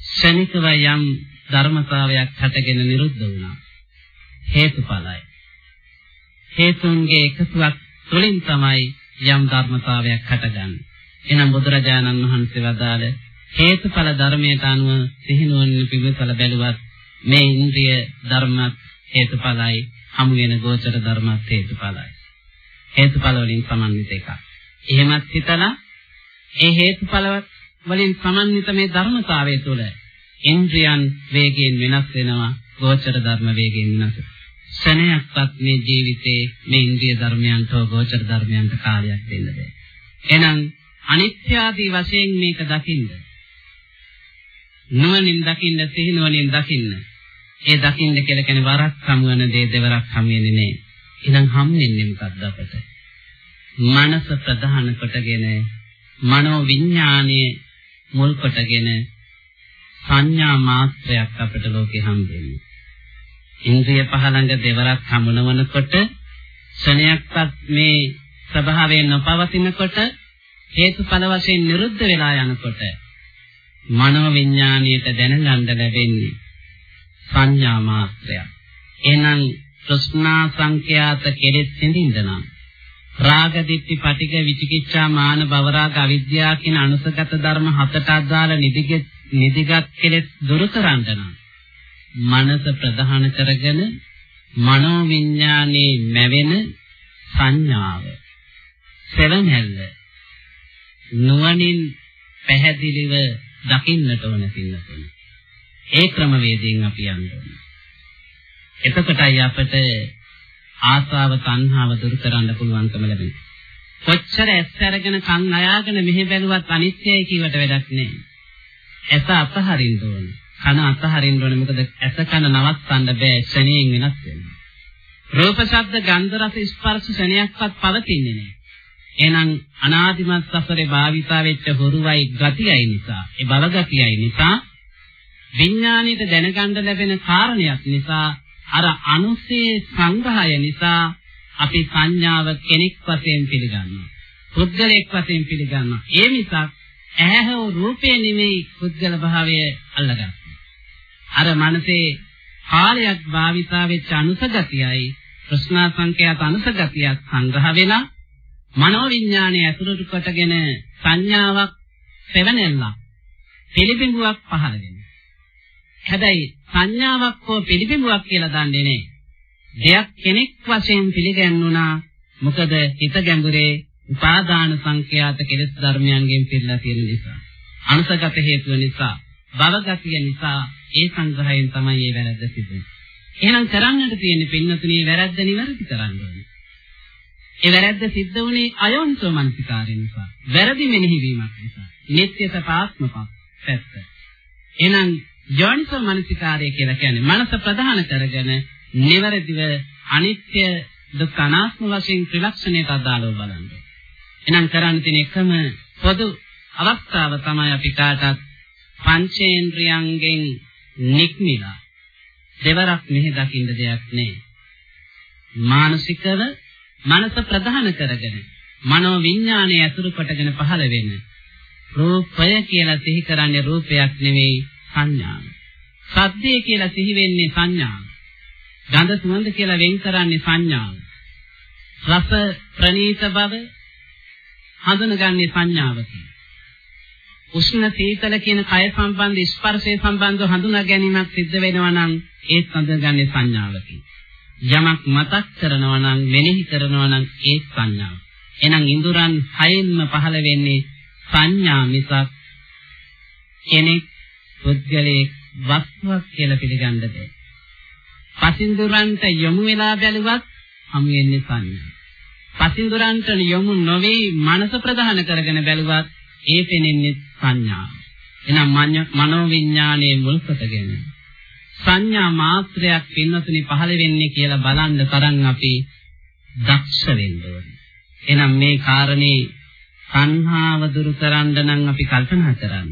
ශනිකව යම් ධර්මතාවයක් හටගෙන නිරුද්ධ වුණා. හේතුඵලයි. හේතුන්ගේ එකතුවක් තුළින් තමයි යම් ධර්මතාවයක් හටගන්නේ. එනම් බුදුරජාණන් වහන්සේ වදාළ හේතුඵල ධර්මයට අනුව සිහිනුවණින් පිළිසල බැලුවත් මේ ඉන්ද්‍රිය ධර්මත් හේතුඵලයි හමු වෙන ගෝචර ධර්මත් හේතුඵලයි. හේතුඵල වලින් සමන්විත එකක්. එහෙමත් හිතලා ඒ හේතුඵල වලින් සමන්විත මේ ධර්මතාවය තුළ ඉන්ද්‍රියන් වේගයෙන් වෙනස් වෙනවා ගෝචර ධර්ම වේගයෙන් වෙනස් සනයක්වත් මේ ජීවිතේ මේ ඉන්ද්‍රිය ධර්මයන්ට ගෝචර ධර්මයන්ට කාලයක් දෙන්න බෑ. එහෙනම් අනිත්‍ය ආදී වශයෙන් මේක දකින්න. නුවණින් දකින්න සිහිනුවණින් දකින්න. ඒ දකින්න කියලා කියන්නේ වරක් හමු වෙන දේ දෙවරක් හමු වෙන්නේ නෑ. එහෙනම් හම් වෙන්නේ මොකද්ද අපට? මනස ප්‍රධාන කොටගෙන මනෝ විඥානයේ මුල් කොටගෙන සංඥා මාත්‍රයක් අපිට ලෝකේ හම්බෙන්නේ. ඉන්ද්‍රිය පහළඟ දෙවරක් හමුනවනකොට ශණයක්වත් මේ ස්වභාවයෙන් නොපවතිනකොට හේතුඵල වශයෙන් නිරුද්ධ වෙලා යනකොට මනෝ විඥාණයට දැනගන්න ලැබෙන්නේ සංඥා මාත්‍රයක්. එහෙනම් ප්‍රශ්නා සංඛ්‍යාත කෙලෙස් සිඳින්න නම් රාග දිට්ඨි පටික විචිකිච්ඡා මාන බවරාග අවිද්‍යාව කියන අනුසගත ධර්ම හතට අදාළ නිදිගත් නිදිගත් කෙලෙස් දුරු කරන්න නම් මනස ප්‍රධාන කරගෙන මනෝ විඥානේ මැවෙන සංඥාව සෙවණැල්ල නුවණින් පැහැදිලිව දකින්නට ඕන පින්නතුනි. ඒ ක්‍රමවේදයෙන් අපි යන්නේ. එතකොටයි අපට ආසාව තණ්හාව දුරු කරන්න පුළුවන්කම ලැබෙන්නේ. කොච්චර ඇස් අරගෙන කන් අයාගෙන මෙහෙ බැලුවත් අනිත්‍යයි කියවට වැඩක් නැහැ. ඇස අතහරින්න ඕනේ. කන අතහරින්න ඕනේ. මොකද ඇස කන නවත්තන්න බෑ. ශරණයෙන් වෙනස් වෙනවා. රූප ශබ්ද ගන්ධ රස ස්පර්ශ ශරණයක්වත් පවතින්නේ නැහැ. එහෙනම් අනාදිමත් සසරේ භාවිතා වෙච්ච හොරුවයි ගතියයි නිසා, ඒ බල ගතියයි නිසා විඥාණයට දැනගන්න ලැබෙන කාරණයක් නිසා අර අනුසේ සංග්‍රහය නිසා අපි සංඥාව කෙනෙක් වශයෙන් පිළිගන්නවා. පුද්ගලයෙක් වශයෙන් පිළිගන්නවා. ඒ නිසා ඇහැ හෝ රූපය නෙමෙයි පුද්ගල භාවය අල්ලගන්නේ. අර මනසේ කාලයක් භාවිතා වෙච්ච අනුසගතියයි ප්‍රශ්නා සංඛ්‍යාත අනුසගතියක් සංග්‍රහ වෙලා මනෝවිඥානය ඇතුළට කොටගෙන සංඥාවක් සෙවණෙල්ලක් පිළිබිඹුවක් පහළ වෙනවා. හැබැයි සංඥාවක් හෝ පිළිබිඹුවක් කියලා දන්නේ නැහැ. දෙයක් කෙනෙක් වශයෙන් පිළිගන්නුණා මොකද හිත ගැඹුරේ උපාදාන සංඛ්‍යාත කෙලෙස් ධර්මයන්ගෙන් පිරලා තියෙන නිසා. අනුසගත හේතුව නිසා, භවගතිය නිසා ඒ සංග්‍රහයෙන් තමයි මේ වැරද්ද සිදුවෙන්නේ. එහෙනම් කරන්නට තියෙන්නේ පින්නතුනේ වැරද්ද නිවැරදි කරන්න ඕනේ. ඒ වැරද්ද සිද්ධ වුණේ අයෝනිසෝ මනසිකාරය නිසා. වැරදි මෙනෙහි වීමක් නිසා. නිත්‍යත පාත්මක පැත්ත. එහෙනම් යෝනිසෝ මනසිකාරය කියලා කියන්නේ මනස ප්‍රධාන කරගෙන නිවැරදිව අනිත්‍ය දුක්ඛ අනාත්ම වශයෙන් ත්‍රිලක්ෂණයට අදාළව බලන්න. එහෙනම් කරන්න තියෙන එකම පොදු අවස්ථාව තමයි අපි කාටත් පංචේන්ද්‍රයන්ගෙන් නික්මිලා දෙවරක් මෙහි දකින්න දෙයක් නෑ. මානසිකව මනස ප්‍රධාන කරගෙන මනෝ විඥානය ඇසුරු කොටගෙන පහළ වෙන රූපය කියලා සිහි කරන්නේ රූපයක් නෙවෙයි සංඥාව. සද්දය කියලා සිහි වෙන්නේ සංඥාව. ගන්ධ සුවඳ කියලා වෙන් කරන්නේ සංඥාව. රස ප්‍රනීත බව හඳුනගන්නේ සංඥාවකින්. උෂ්ණ සීතල කියන කය සම්බන්ධ ස්පර්ශය සම්බන්ධව හඳුනා ගැනීමක් සිද්ධ වෙනවා නම් ඒත් හඳුනගන්නේ සංඥාවකින්. යමක් මතක් කරනවා නම් මෙනෙහි කරනවා නම් ඒ සංඥාව. එහෙනම් ඉඳුරන් හයෙන්ම පහළ වෙන්නේ සංඥා මිසක් කෙනෙක් පුද්ගලයෙක් වස්තුවක් කියලා පිළිගන්න බෑ. පසින්දුරන්ට යොමු වෙලා බැලුවත් හමු වෙන්නේ සංඥා. පසින්දුරන්ට යොමු නොවේ මනස ප්‍රධාන කරගෙන බැලුවත් ඒ පෙනෙන්නේ සංඥාව. එහෙනම් මනෝවිඤ්ඤාණයේ මුල් කොටගෙන සංඥා මාත්‍රයක් පින්නතුනි පහළ වෙන්නේ කියලා බලන්න තරම් අපි දක්ෂ වෙන්න ඕනේ. එහෙනම් මේ කාරණේ සංහාව දුරු කරන්න නම් අපි කල්පනා කරන්න.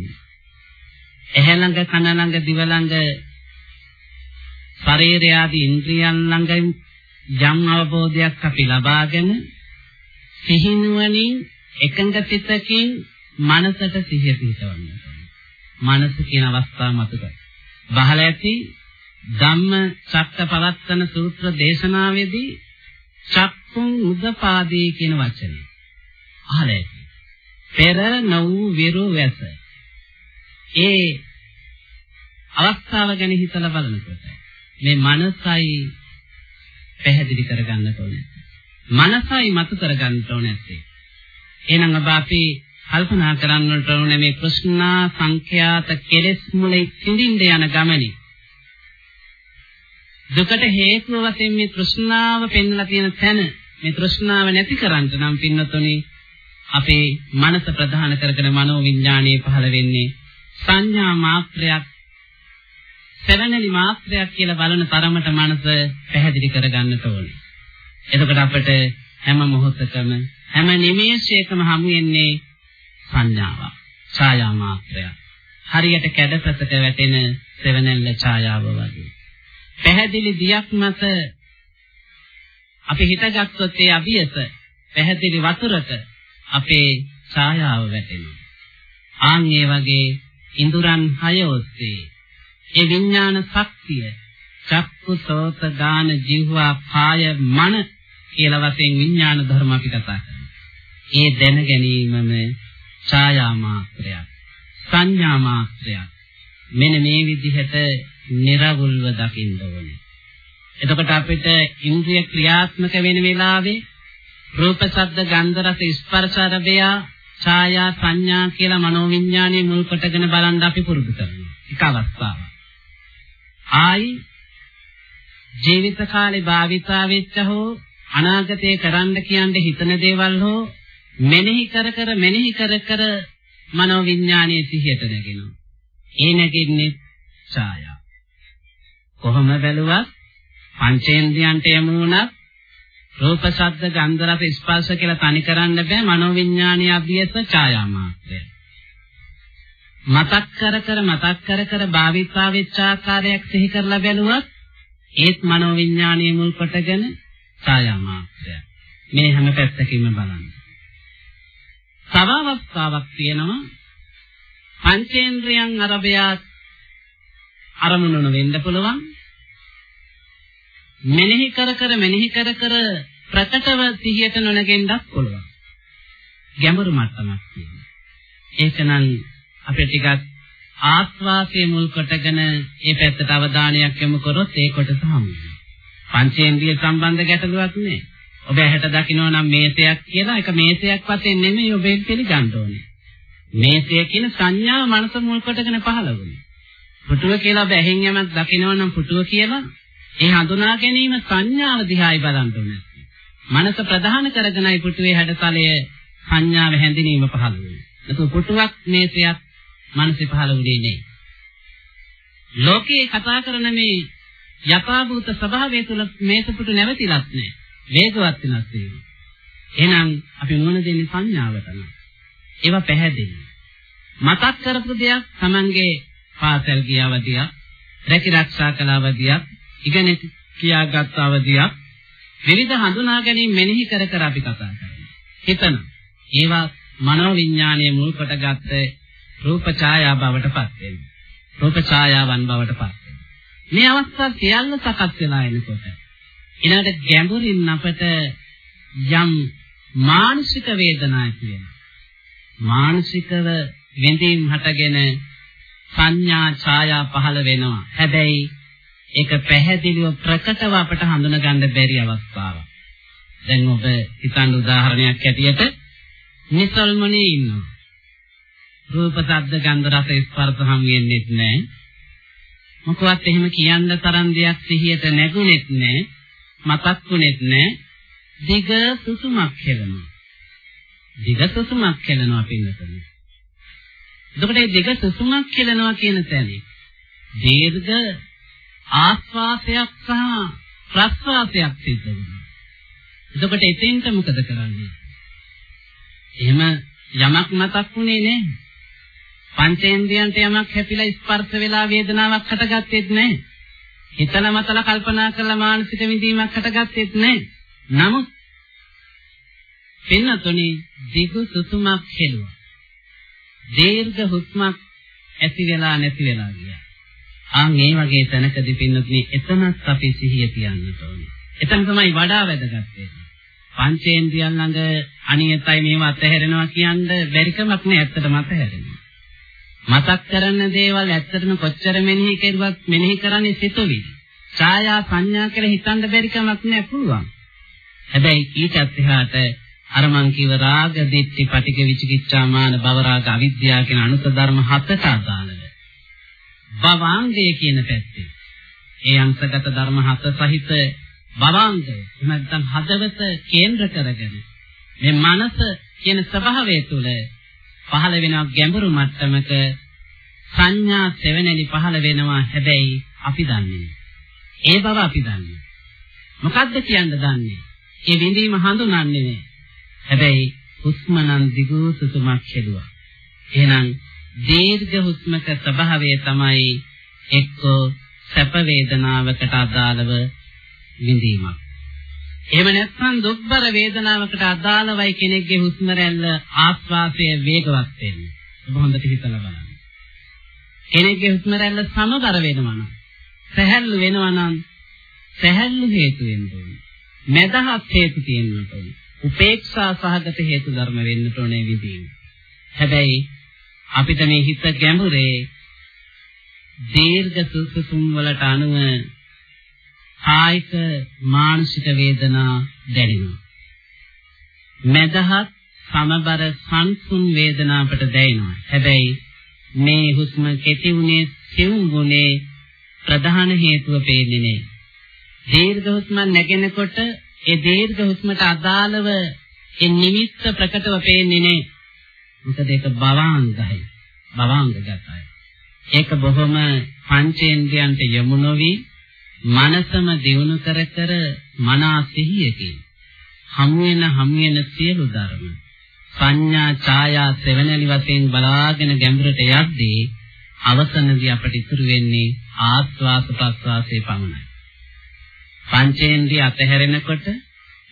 ඇහැ ළඟ කන ළඟ දිව ළඟ ශරීරය ආදී ඉන්ද්‍රියන් ළඟ යම් අවබෝධයක් අපි ලබාගෙන සිහිනුවණින් එකඟ සිතකින් මනසට සිහිය පිහිටවන්න. මනස කියන අවස්ථාව මතකයි. බහල ඇති ධම්ම චක්ක පවත්තන සූත්‍ර දේශනාවේදී චක්කුං උදපාදී කියන වචනේ. අහලා ඇති. පෙර නව් විරු වැස. ඒ අවස්ථාව ගැන හිතලා බලනකොට මේ මනසයි පැහැදිලි කරගන්න ඕනේ. මනසයි මතු කරගන්න ඕනේ නැත්තේ. එහෙනම් ඔබ අපි කල්පනා කරන්නට ඕනේ මේ ප්‍රශ්නා සංඛ්‍යාත කෙලෙස් මුලේ සිඳින්න යන ගමනේ. දුකට හේතුව වශයෙන් මේ තෘෂ්ණාව පෙන්ලා තියෙන තැන මේ තෘෂ්ණාව නැති කරන්න නම් පින්නතුනි අපේ මනස ප්‍රධාන කරගෙන මනෝ විඥානයේ පහළ වෙන්නේ සංඥා මාත්‍රයක් සෙවණලි මාත්‍රයක් කියලා බලන තරමට මනස පැහැදිලි කරගන්නට ඕනේ. එතකොට අපිට හැම මොහොතකම හැම නිමේෂයකම හමු වෙන්නේ සංඥාවක්. ඡායා මාත්‍රයක්. හරියට කැඩපතක වැටෙන සෙවණැල්ල ඡායාව වගේ. පැහැදිලි දියක් මත අපි හිතගත්තොත් ඒ අභියස පැහැදිලි වතුරක අපේ ඡායාව වැටෙනවා. ආන් ඒ වගේ ඉඳුරන් හය ඔස්සේ ඒ විඥාන ශක්තිය චක්කු සෝත ගාන ජීවා කාය මන කියලා වශයෙන් විඥාන ධර්ම අපි කතා කරනවා. ඒ දැන ගැනීමම ඡායා මාත්‍රයක්. සංඥා මාත්‍රයක්. මෙන්න මේ විදිහට නිර්වුල්ව දකින්න ඕනේ. එතකොට අපිට ඉන්ද්‍රිය ක්‍රියාත්මක වෙන වෙලාවේ රූප ශබ්ද ගන්ධ රස ස්පර්ශ රබය ඡායා සංඥා කියලා මනෝවිඤ්ඤාණය මුල් කොටගෙන බලන් අපි පුරුදු කරනවා. එක අවස්ථාවක්. ආයි ජීවිත කාලේ භාවිතා වෙච්ච හෝ අනාගතේ කරන්න කියන්න හිතන දේවල් හෝ මෙනෙහි කර කර මෙනෙහි කර කර මනෝවිඤ්ඤාණයේ සිහියට නැගෙනවා. ඒ නැගෙන්නේ ඡායා. කොහොම බැලුවත් පංචේන්ද්‍රයන්ට යමු වුණත් රූප ශබ්ද ගන්ධ රස ස්පර්ශ කියලා තනි කරන්න බෑ මනෝවිඤ්ඤාණීය අභියස ඡායා මාත්‍රය. මතක් කර කර මතක් කර කර භාවිතා වෙච්ච ආකාරයක් සිහි කරලා බැලුවත් ඒත් මනෝවිඤ්ඤාණීය මුල් කොටගෙන ඡායා මාත්‍රය. මේ හැම පැත්තකින්ම බලන්න. තව අවස්ථාවක් තියෙනවා. පංචේන්ද්‍රයන් අරබයාත් අරමුණු වෙන්න පුළුවන්. මෙනෙහි කර කර මෙනෙහි කර කර ප්‍රකටව සිහියට නොනගෙන්නත් පුළුවන්. ගැඹුරු මට්ටමක් තියෙනවා. ඒකනම් අපිට ටිකක් ආස්වාසයේ මුල් කොටගෙන ඒ පැත්තට අවධානයක් යොමු කරොත් ඒ කොටස හමු පංචේන්ද්‍රිය සම්බන්ධ ගැටලුවක් නෑ ඔබ ඇහැට දකින්න නම් මේසයක් කියලා ඒක මේසයක් වශයෙන් නෙමෙයි ඔබ පිළිගන්න ඕනේ මේසය කියන සංඥාව මනස මුල් කොටගෙන පහළ වුණේ. පුටුව කියලා බැහැෙන් යමක් දකිනවා නම් පුටුව කියලා ඒ හඳුනා ගැනීම සංඥාව දිහායි බලන්න ඕනේ. මනස ප්‍රධාන කරගෙනයි පුටුවේ හැඩතලය සංඥාව හැඳිනීම පහළ වෙන්නේ. නැතු පුටුවක් මේසයක් මනසේ පහළ වුණේ නෑ. ලෝකේ කතා කරන මේ යථාභූත ස්වභාවය තුළ මේස පුටු නැවතිලත් නෑ. වේගවත් වෙනස් වෙනවා. එහෙනම් අපි මොන දෙන්නේ සංඥාවටම. ඒවා පැහැදිලි. මතක් කරපු දෙයක් Tamange පාසල් ගිය අවදියක්, රැකී ආරක්ෂා කළ අවදියක්, ඉගෙන කියාගත් අවදියක් විවිධ හඳුනා ගැනීම මෙනෙහි කර කර අපි කතා කරනවා. හිතන ඒවා මනෝවිඤ්ඤාණය මුල් කොටගත් රූප ඡායා බවට පත් වෙනවා. රූප ඡායාවන් බවට පත් වෙනවා. මේ අවස්ථා සියල්ල සකස් වෙලා එනකොට ඊළඟට ගැඹුරින් අපට යම් මානසික වේදනාවක් වෙනවා. මානසිකව විඳීම් හටගෙන සංඥා ඡායා පහළ වෙනවා. හැබැයි ඒක පැහැදිලිව ප්‍රකටව අපට හඳුනා ගන්න බැරි අවස්ථාවක්. දැන් ඔබ හිතන්න උදාහරණයක් ඇටියට නිසල්මනේ ඉන්නවා. රූප, ශබ්ද, ගන්ධ, රස, ස්පර්ශ හම් වෙන්නේත් නැහැ. මොකවත් එහෙම කියන්න තරම් දෙයක් සිහියට නැගුණෙත් නැහැ. මතක්ුණෙත් නැහැ. දිග සුසුමක් හෙලනවා. දිග සුසුමක් කෙලනවා පින්නතුනි. එතකොට මේ දිග සුසුමක් කෙලනවා කියන තැනේ දීර්ඝ ආස්වාසයක් සහ ප්‍රස්වාසයක් සිද්ධ වෙනවා. එතකොට එතෙන්ට මොකද කරන්නේ? එහෙම යමක් මතක්ුනේ නැහැ. පංචේන්ද්‍රයන්ට යමක් හැපිලා ස්පර්ශ වෙලා වේදනාවක් හටගත්තේත් නැහැ. හිතලා මතලා කල්පනා කරලා මානසික විඳීමක් හටගත්තේත් නැහැ. නමුත් පින්නතුනි දිගු සුසුමක් හෙළුවා. දීර්ඝ හුස්මක් ඇති වෙලා නැති වෙලා ගියා. ආන් මේ වගේ තැනකදී පින්නතුනි එතනත් අපි සිහිය තියන්න ඕනේ. එතන තමයි වඩා වැදගත් වෙන්නේ. පංචේන්ද්‍රියන් ළඟ අනියතයි මේව අතහැරෙනවා කියන්නේ බැරිකමක් නෑ ඇත්තටම අතහැරෙනවා. මතක් කරන දේවල් ඇත්තටම කොච්චර මෙනෙහි කරුවත් මෙනෙහි කරන්නේ සිතුවිලි. ඡායා සංඥා කියලා හිතන්න බැරිකමක් නෑ පුළුවන්. හැබැයි ඊටත් එහාට අර මං කිව රාග, දිට්ඨි, පටිඝ, විචිකිච්ඡා, මාන, භව රාග, අවිද්‍යාව කියන අනුත ධර්ම හතට අදාළව. භවාංගය කියන පැත්තේ. ඒ අංශගත ධර්ම හත සහිත භවාංගය. එහෙම නැත්නම් හදවත කේන්ද්‍ර කරගෙන මේ මනස කියන ස්වභාවය තුළ පහළ වෙන ගැඹුරු මට්ටමක සංඥා සෙවෙනලි පහළ වෙනවා හැබැයි අපි දන්නේ ඒ බව අපි දන්නේ මොකද්ද කියන්න දන්නේ ඒ විඳීම හඳුනන්නේ නෑ හැබැයි හුස්ම නම් දිගු සුසුමක් හෙළුවා. එහෙනම් දීර්ඝ හුස්මක ස්වභාවය තමයි එක්කෝ සැප වේදනාවකට අදාළව විඳීමක්. එහෙම නැත්නම් දුක්බර වේදනාවකට අදාළවයි කෙනෙක්ගේ හුස්ම රැල්ල ආස්වාසය වේගවත් වෙන්නේ. ඔබ හොඳට හිතලා බලන්න. කෙනෙක්ගේ හුස්ම රැල්ල සමබර වෙනවා නම් සැහැල්ලු වෙනවා නම් සැහැල්ලු හේතු වෙන්න ඕනේ. මෙදහත් හේතු තියෙන්නට ඕනේ. උපේක්ෂා සහගත හේතු ධර්ම වෙන්න ඕනේ විදීම. හැබැයි අපිට මේ හිත ගැඹුරේ දීර්ඝ සුසුම් වලට අනුව කායික මානසික වේදනා දැනෙනවා. මෙදහත් සමබර සංසුන් වේදනා අපට දැනෙනවා. හැබැයි මේ හුස්ම කෙටි උනේ සිවුම් ගුනේ ප්‍රධාන හේතුව පේන්නේ නෑ. දීර්ඝ හුස්ම නැගෙනකොට ඒ දීර්ඝ හුස්මට අදාළව ඒ නිමිත්ත ප්‍රකටව පේන්නේ නෑ. මොකද ඒක භවාංගයි. භවාංගගතයි. ඒක බොහොම පංචේන්ද්‍රයන්ට යොමු නොවි මනසම දියුණු කර කර මනා සිහියකින් හමු වෙන හමු වෙන සියලු ධර්ම සංඥා ඡායා සෙවණලි වශයෙන් බලාගෙන ගැඹුරට යද්දී අවසනදී අපට ඉතුරු වෙන්නේ ආස්වාස ප්‍රස්වාසයේ පමණයි. පංචේන්ද්‍රිය අතහැරෙනකොට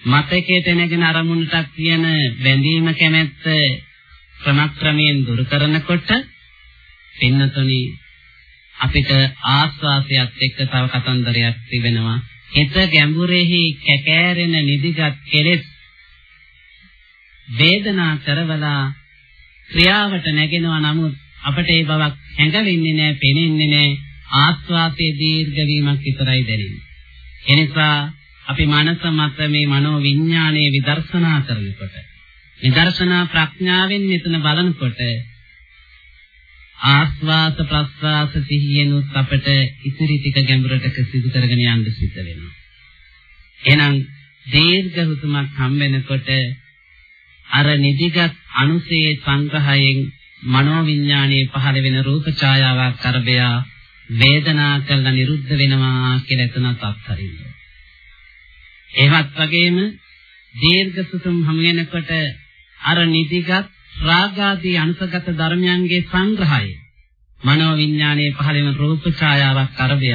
මතකයේ තැනගෙන අරමුණටක් තියෙන බැඳීම කැමැත්ත ක්‍රමක්‍රමයෙන් දුරු කරනකොට පින්නතුනි අපිට ආස්වාසයත් එක්ක තව කතන්දරයක් තිබෙනවා. හිත ගැඹුරෙහි කැකෑරෙන නිදිගත් කෙලෙස් වේදනා කරවලා ක්‍රියාවට නැගෙනවා නමුත් අපට ඒ බවක් හැඟෙන්නේ නැහැ, පෙනෙන්නේ නැහැ. ආස්වාසයේ දීර්ඝ වීමක් විතරයි දැනෙන්නේ. එනිසා අපි මනස මත මේ මනෝ විඥානයේ විදර්ශනා කරනකොට විදර්ශනා ප්‍රඥාවෙන් මෙතන බලනකොට ආස්වාස ප්‍රස්වාස සිහියෙනුත් අපට ඉතිරි ටික ගැඹුරට සිදු කරගෙන යන්න සිද්ධ වෙනවා. එහෙනම් දීර්ඝ හුස්මක් හම් වෙනකොට අර නිදිගත් අනුසේ සංග්‍රහයෙන් මනෝවිඤ්ඤාණයේ පහළ වෙන රූප ඡායාවක් කරබයා වේදනා කළා නිරුද්ධ වෙනවා කියලා එතනත් අත්හරිනවා. එහෙමත් වගේම දීර්ඝ සුසුම් හමු වෙනකොට අර නිදිගත් රාගාදී අනුසගත ධර්මයන්ගේ සංග්‍රහය මනෝ විඥානයේ පහළ වෙන රූප ඡායාවක් කරබය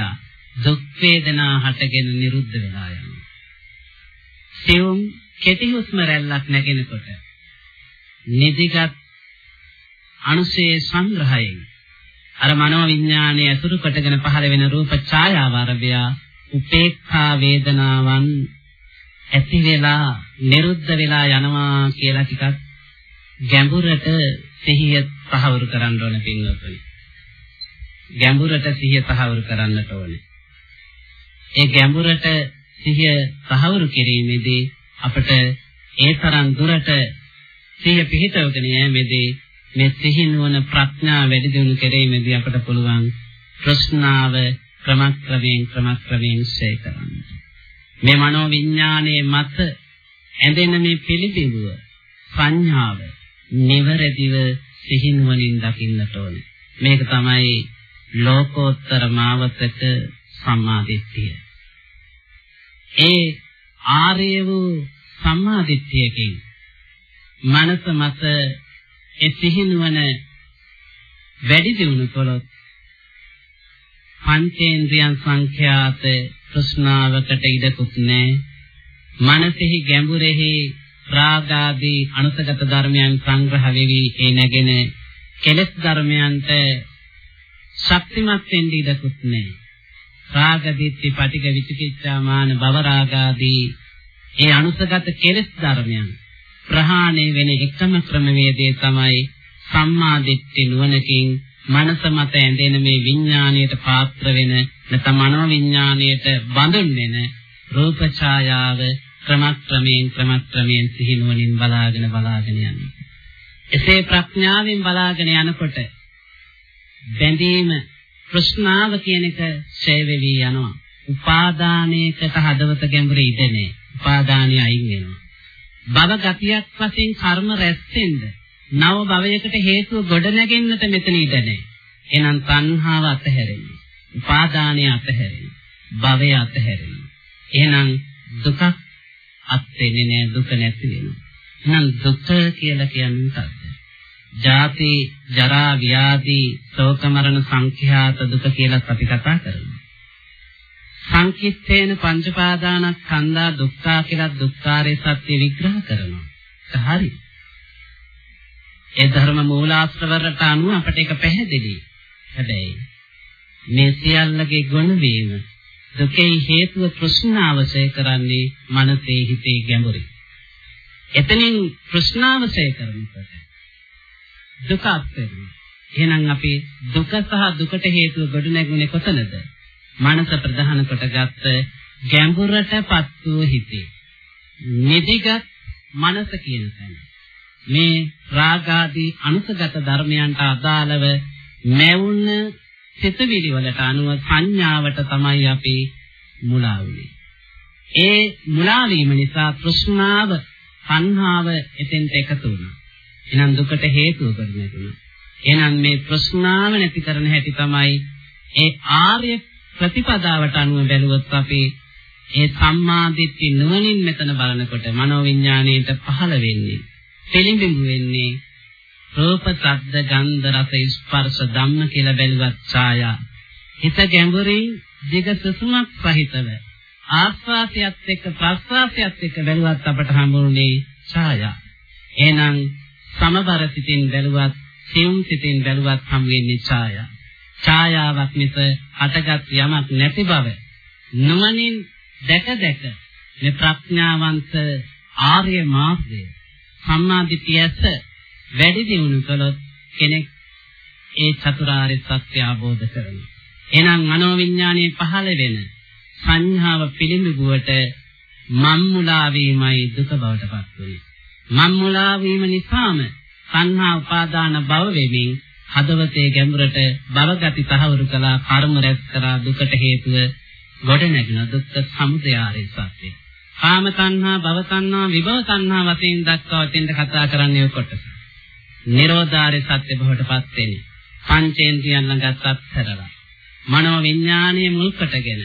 දුක් වේදනා හටගෙන නිරුද්ධ වෙලා යනවා. සියුම් කෙටි හුස්ම රැල්ලක් නැගෙනකොට නිදිගත් අනුසේ සංග්‍රහයෙන් අර මනෝ විඥානයේ අතුරු කොටගෙන පහළ වෙන රූප ඡායාව අරබය උපේක්ඛා වේදනාවන් ඇති වෙලා නිරුද්ධ වෙලා යනවා කියලා ටිකක් ගැඹුරට සිහිය තහවුරු කරන්න ඕන පින්වතුනි. ගැඹුරට සිහිය තහවුරු කරන්නට ඕනේ. ඒ ගැඹුරට සිහිය තහවුරු කිරීමේදී අපට ඒ තරම් දුරට සිහිය පිහිටවගෙන යෑමේදී මේ සිහිනුවන ප්‍රඥා වැඩි දියුණු කිරීමේදී අපට පුළුවන් ප්‍රශ්නාව ක්‍රමක්‍රමයෙන් ක්‍රමක්‍රමයෙන් ශේ කරන්න. මේ මනෝ විඥානයේ මත ඇඳෙන මේ පිළිබිඹුව සංඥාව නිවැරදිව සිහිනුවණින් දකින්නට ඕනේ. මේක තමයි ලෝකෝත්තර මාවතක සම්මාදිට්ඨිය. ඒ ආර්ය වූ සම්මාදිට්ඨියකින් මනස මත ඒ සිහිනුවණ වැඩි දියුණු කළොත් පංචේන්ද්‍රියන් සංඛ්‍යාත ප්‍රශ්නාවකට ඉඩකුත් නැහැ. මනසෙහි ගැඹුරෙහි රාගාදී අනුසගත ධර්මයන් සංග්‍රහ වෙවි ඒ නැගෙන කෙලෙස් ධර්මයන්ට ශක්තිමත් වෙන්න ඉඩකුත් නැහැ. රාග දිට්ඨි පටික විචිකිච්ඡා මාන භව රාගාදී ඒ අනුසගත කෙලෙස් ධර්මයන් ප්‍රහාණය වෙන එකම ක්‍රමවේදය තමයි සම්මා දිට්ඨි නුවණකින් මනස මත ඇඳෙන මේ විඥාණයට පාත්‍ර වෙන නැත්නම් මනෝ විඥාණයට බඳුන් වෙන රූප ඡායාව ක්‍රමක්‍රමයෙන් ක්‍රමක්‍රමයෙන් සිහිනුවණින් බලාගෙන බලාගෙන යනවා. එසේ ප්‍රඥාවෙන් බලාගෙන යනකොට බැඳීම ප්‍රශ්නාව කියන එක ඡය වෙවි යනවා. උපාදානයකට හදවත ගැඹුර ඉඳනේ. උපාදානිය අයින් වෙනවා. භව ගතියක් වශයෙන් කර්ම රැස්ෙන්න නව භවයකට හේතුව ගොඩනැගෙන්නට මෙතන ඉඳනේ. එහෙනම් තණ්හාව අතහැරෙනවා. උපාදානය අතහැරෙනවා. භවය අතහැරෙනවා. එහෙනම් දුකක් අත් වෙන්නේ නැහැ දුක නැති වෙනවා. එහෙනම් දුක කියලා කියන්නේ මොකක්ද? ජාති, ජරා, ව්‍යාධි, ශෝක මරණ සංඛ්‍යාත දුක කියලා අපි කතා කරනවා. සංකිට්ඨේන පංචපාදානස්කන්ධා දුක්ඛා කියලා දුක්ඛාරේ සත්‍ය විග්‍රහ කරනවා. හරි. ඒ ධර්ම මූලාශ්‍රවරට අනුව අපට ඒක පැහැදිලි. හැබැයි මේ සියල්ලගේ ගුණ වීම දුකේ හේතුව තෘෂ්ණාවසය කරන්නේ මනසේ හිතේ ගැඹුරින්. එතනින් තෘෂ්ණාවසය කරනකොට දුක අත්වෙනවා. එහෙනම් අපි දුක සහ දුකට හේතුව ගොඩ නැගුණේ කොතනද? මනස ප්‍රධාන කොටගත් ගැඹුරටපත් වූ හිතේ. නිදිගත් මනස කියන තැන. මේ රාගාදී අනුසගත ධර්මයන්ට අදාළව මැවුන සිතවිලි වලට අනුව සංඥාවට තමයි අපි මුලා වුනේ. ඒ මුලා වීම නිසා තෘෂ්ණාව, සංහාව එතෙන්ට එකතු වුණා. එහෙනම් දුකට හේතුව කරන්නේ. එහෙනම් මේ තෘෂ්ණාව නැති කරන හැටි තමයි ඒ ආර්ය ප්‍රතිපදාවට අනුව බැලුවොත් අපි ඒ සම්මාදිට්ඨි නුවණින් මෙතන බලනකොට මනෝවිඤ්ඤාණයට පහළ වෙන්නේ පිළිඹු වෙන්නේ රූප, ශබ්ද, ගන්ධ, රස, ස්පර්ශ, ධම්ම කියලා බැලුවත් ඡායා. හිත ගැඹුරින් දිග සුසුමක් සහිතව ආස්වාසයත් එක්ක ප්‍රස්වාසයත් එක්ක බැලුවත් අපට හම්බුනේ ඡායා. එහෙනම් සමබර සිතින් බැලුවත්, සියුම් සිතින් බැලුවත් හම් වෙන්නේ ඡායා. ඡායාවක් මිස අටගත් යමක් නැති බව නුවණින් දැක දැක මේ ප්‍රඥාවන්ත ආර්ය මාර්ගය සම්මාදිටියස වැඩි දියුණු කළොත් කෙනෙක් ඒ චතුරාර්ය සත්‍ය අවබෝධ කරනවා. එහෙනම් මනෝවිඤ්ඤාණය පහළ වෙන සංඥාව පිළිඹුවට මම්මුලා වීමයි දුක බවට පත් වෙන්නේ. මම්මුලා වීම නිසාම සංහා උපාදාන භව වෙමින් හදවතේ ගැඹුරට බවගති තහවුරු කළා කර්ම රැස් කරා දුකට හේතුව ගොඩ නැගින දුක්ඛ සමුදය ආර්ය සත්‍යය. කාම තණ්හා, භව තණ්හා, විභව තණ්හා වශයෙන් දක්වා තින්ද කතා කරන්නේ කොටස. නිරෝධාරය සත්‍ය බවටපත් වෙන්නේ. පංචේන්ද්‍රියන් ළඟත් අත්හැරලා. මනෝ විඥානයේ මුල් කොටගෙන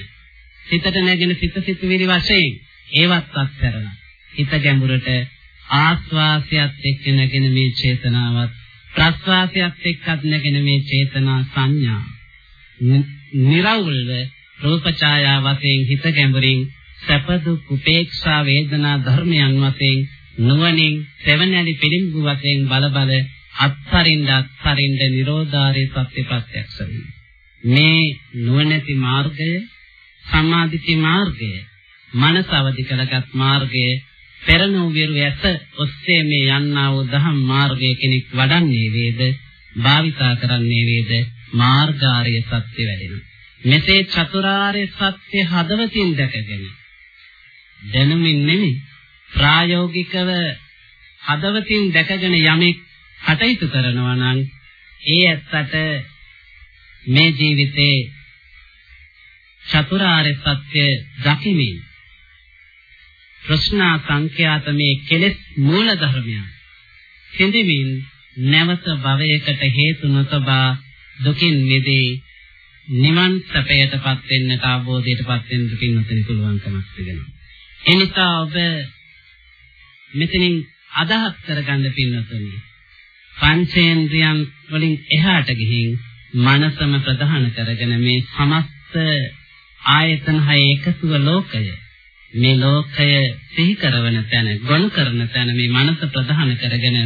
සිතට නැගෙන සිත සිතුවිලි වශයෙන් ඒවත් අත්හැරලා. හිත ගැඹුරට ආස්වාසයත් එක්ක නැගෙන මේ චේතනාවත් ප්‍රස්වාසයත් එක්කත් නැගෙන මේ චේතනා සංඥා නිරවුල්ව රූප ඡායා වශයෙන් හිත ගැඹුරින් සැප දුක් උපේක්ෂා වේදනා ධර්මයන් වශයෙන් නුවණින් සෙවණැලි පිළිඹු වශයෙන් බල බල අත්තරින්ද අත්තරින්ද නිරෝධාරේ සත්‍ය ප්‍රත්‍යක්ෂ මේ නුවණැති මාර්ගය සමාධිති මාර්ගය මනස අවදි කරගත් මාර්ගය පෙරණු විරු ඇත ඔස්සේ මේ යන්නා වූ දහම් මාර්ගය කෙනෙක් වඩන්නේ වේද? භාවිතා කරන්නේ වේද? මාර්ගාර්ය සත්‍ය වැඩෙනවා මෙසේ චතුරාර්ය සත්‍ය හදවතින් දැකගෙන දැනුමින් නෙමෙයි ප්‍රායෝගිකව හදවතින් දැකගෙන යමෙක් කටයුතු කරනවා නම් ඒ ඇත්තට මේ ජීවිතේ චතුරාර්ය සත්‍ය දකිමින් ප්‍රශ්නා සංඛ්‍යාත මේ කෙලෙස් මූල ධර්මයන් සිඳමින් නැවත භවයකට හේතු නොතබා දුකින් මිදී නිවන් සැපයටපත් වෙන්නට අවබෝධයටපත් වෙන්න පින්නතනි පුළුවන්කමක් තිබෙනවා. ඒ නිසා ඔබ මෙතනින් අදහස් කරගන්න පින්නතනි පංචේන්ද්‍රයන් වලින් එහාට ගිහින් මනසම ප්‍රධාන කරගෙන මේ සමස්ත ආයතන හය එකතුව ලෝකය මේ ලෝකය සිහි කරවන තැන ගොනු කරන තැන මේ මනස ප්‍රධාන කරගෙන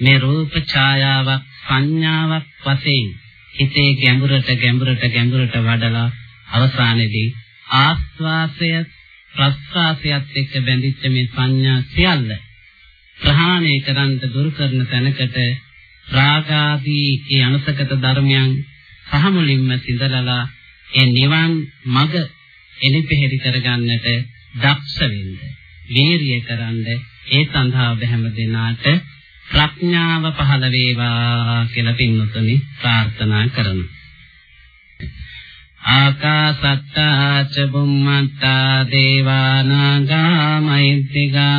මේ රූප ඡායාවක් සංඥාවක් වශයෙන් හිතේ ගැඹුරට ගැඹුරට ගැඹුරට වඩලා අවසානයේදී ආස්වාසය ප්‍රස්වාසයත් එක්ක බැඳිච්ච මේ සංඥා සියල්ල ප්‍රහාණය කරන්න දුරු කරන තැනකට රාගාදී ඒ අනුසකත ධර්මයන් සහ මුලින්ම සිඳලලා ඒ නිවන් මඟ එනිපෙහෙරි කරගන්නට දක්ෂ වෙන්න වීරිය කරන්න ඒ සඳහා ඔබ හැම දිනාට ප්‍රඥාව පහළ වේවා කියලා පින්වතුනි ප්‍රාර්ථනා කරමු. ආකාසත්තා ච බුම්මත්තා දේවානාගා මෛත්‍තිකා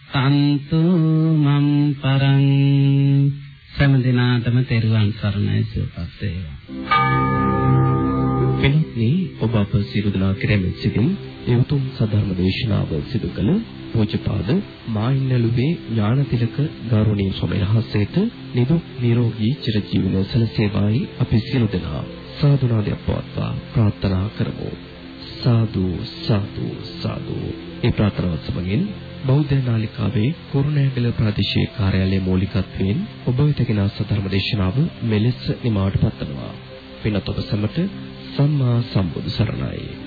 칸තු මම් පරං සෑම දිනාටම තෙරුවන් සරණයි සිවපත් වේවා. පින්වත්නි ඔබ අප සියලු දෙනා කෙරෙමින් සිටින් ඒ උතුම් සද්ධර්ම දේශනාව සිදු කළ පූජ්‍යපාද මායින්නලුවේ ඥානතිලක ගෞරවනීය ස්වාමීන් වහන්සේට නිදුක් නිරෝගී චිරජීවනය සැලසේවායි අපි සියලු දෙනා සාදුනාදයක් පවත්වා ප්‍රාර්ථනා කරමු. සාදු සාදු සාදු ඒ ප්‍රාර්ථනාවත් සමගින් බෞද්ධ නාලිකාවේ කුරුණෑගල ප්‍රාදේශීය කාර්යාලයේ මූලිකත්වයෙන් ඔබ වෙතගෙන සතරම දේශනාව මෙලෙස නිමාවට පත්වනවා. පින්වත් ඔබ සැමට සම්මා සම්බුදු සරණයි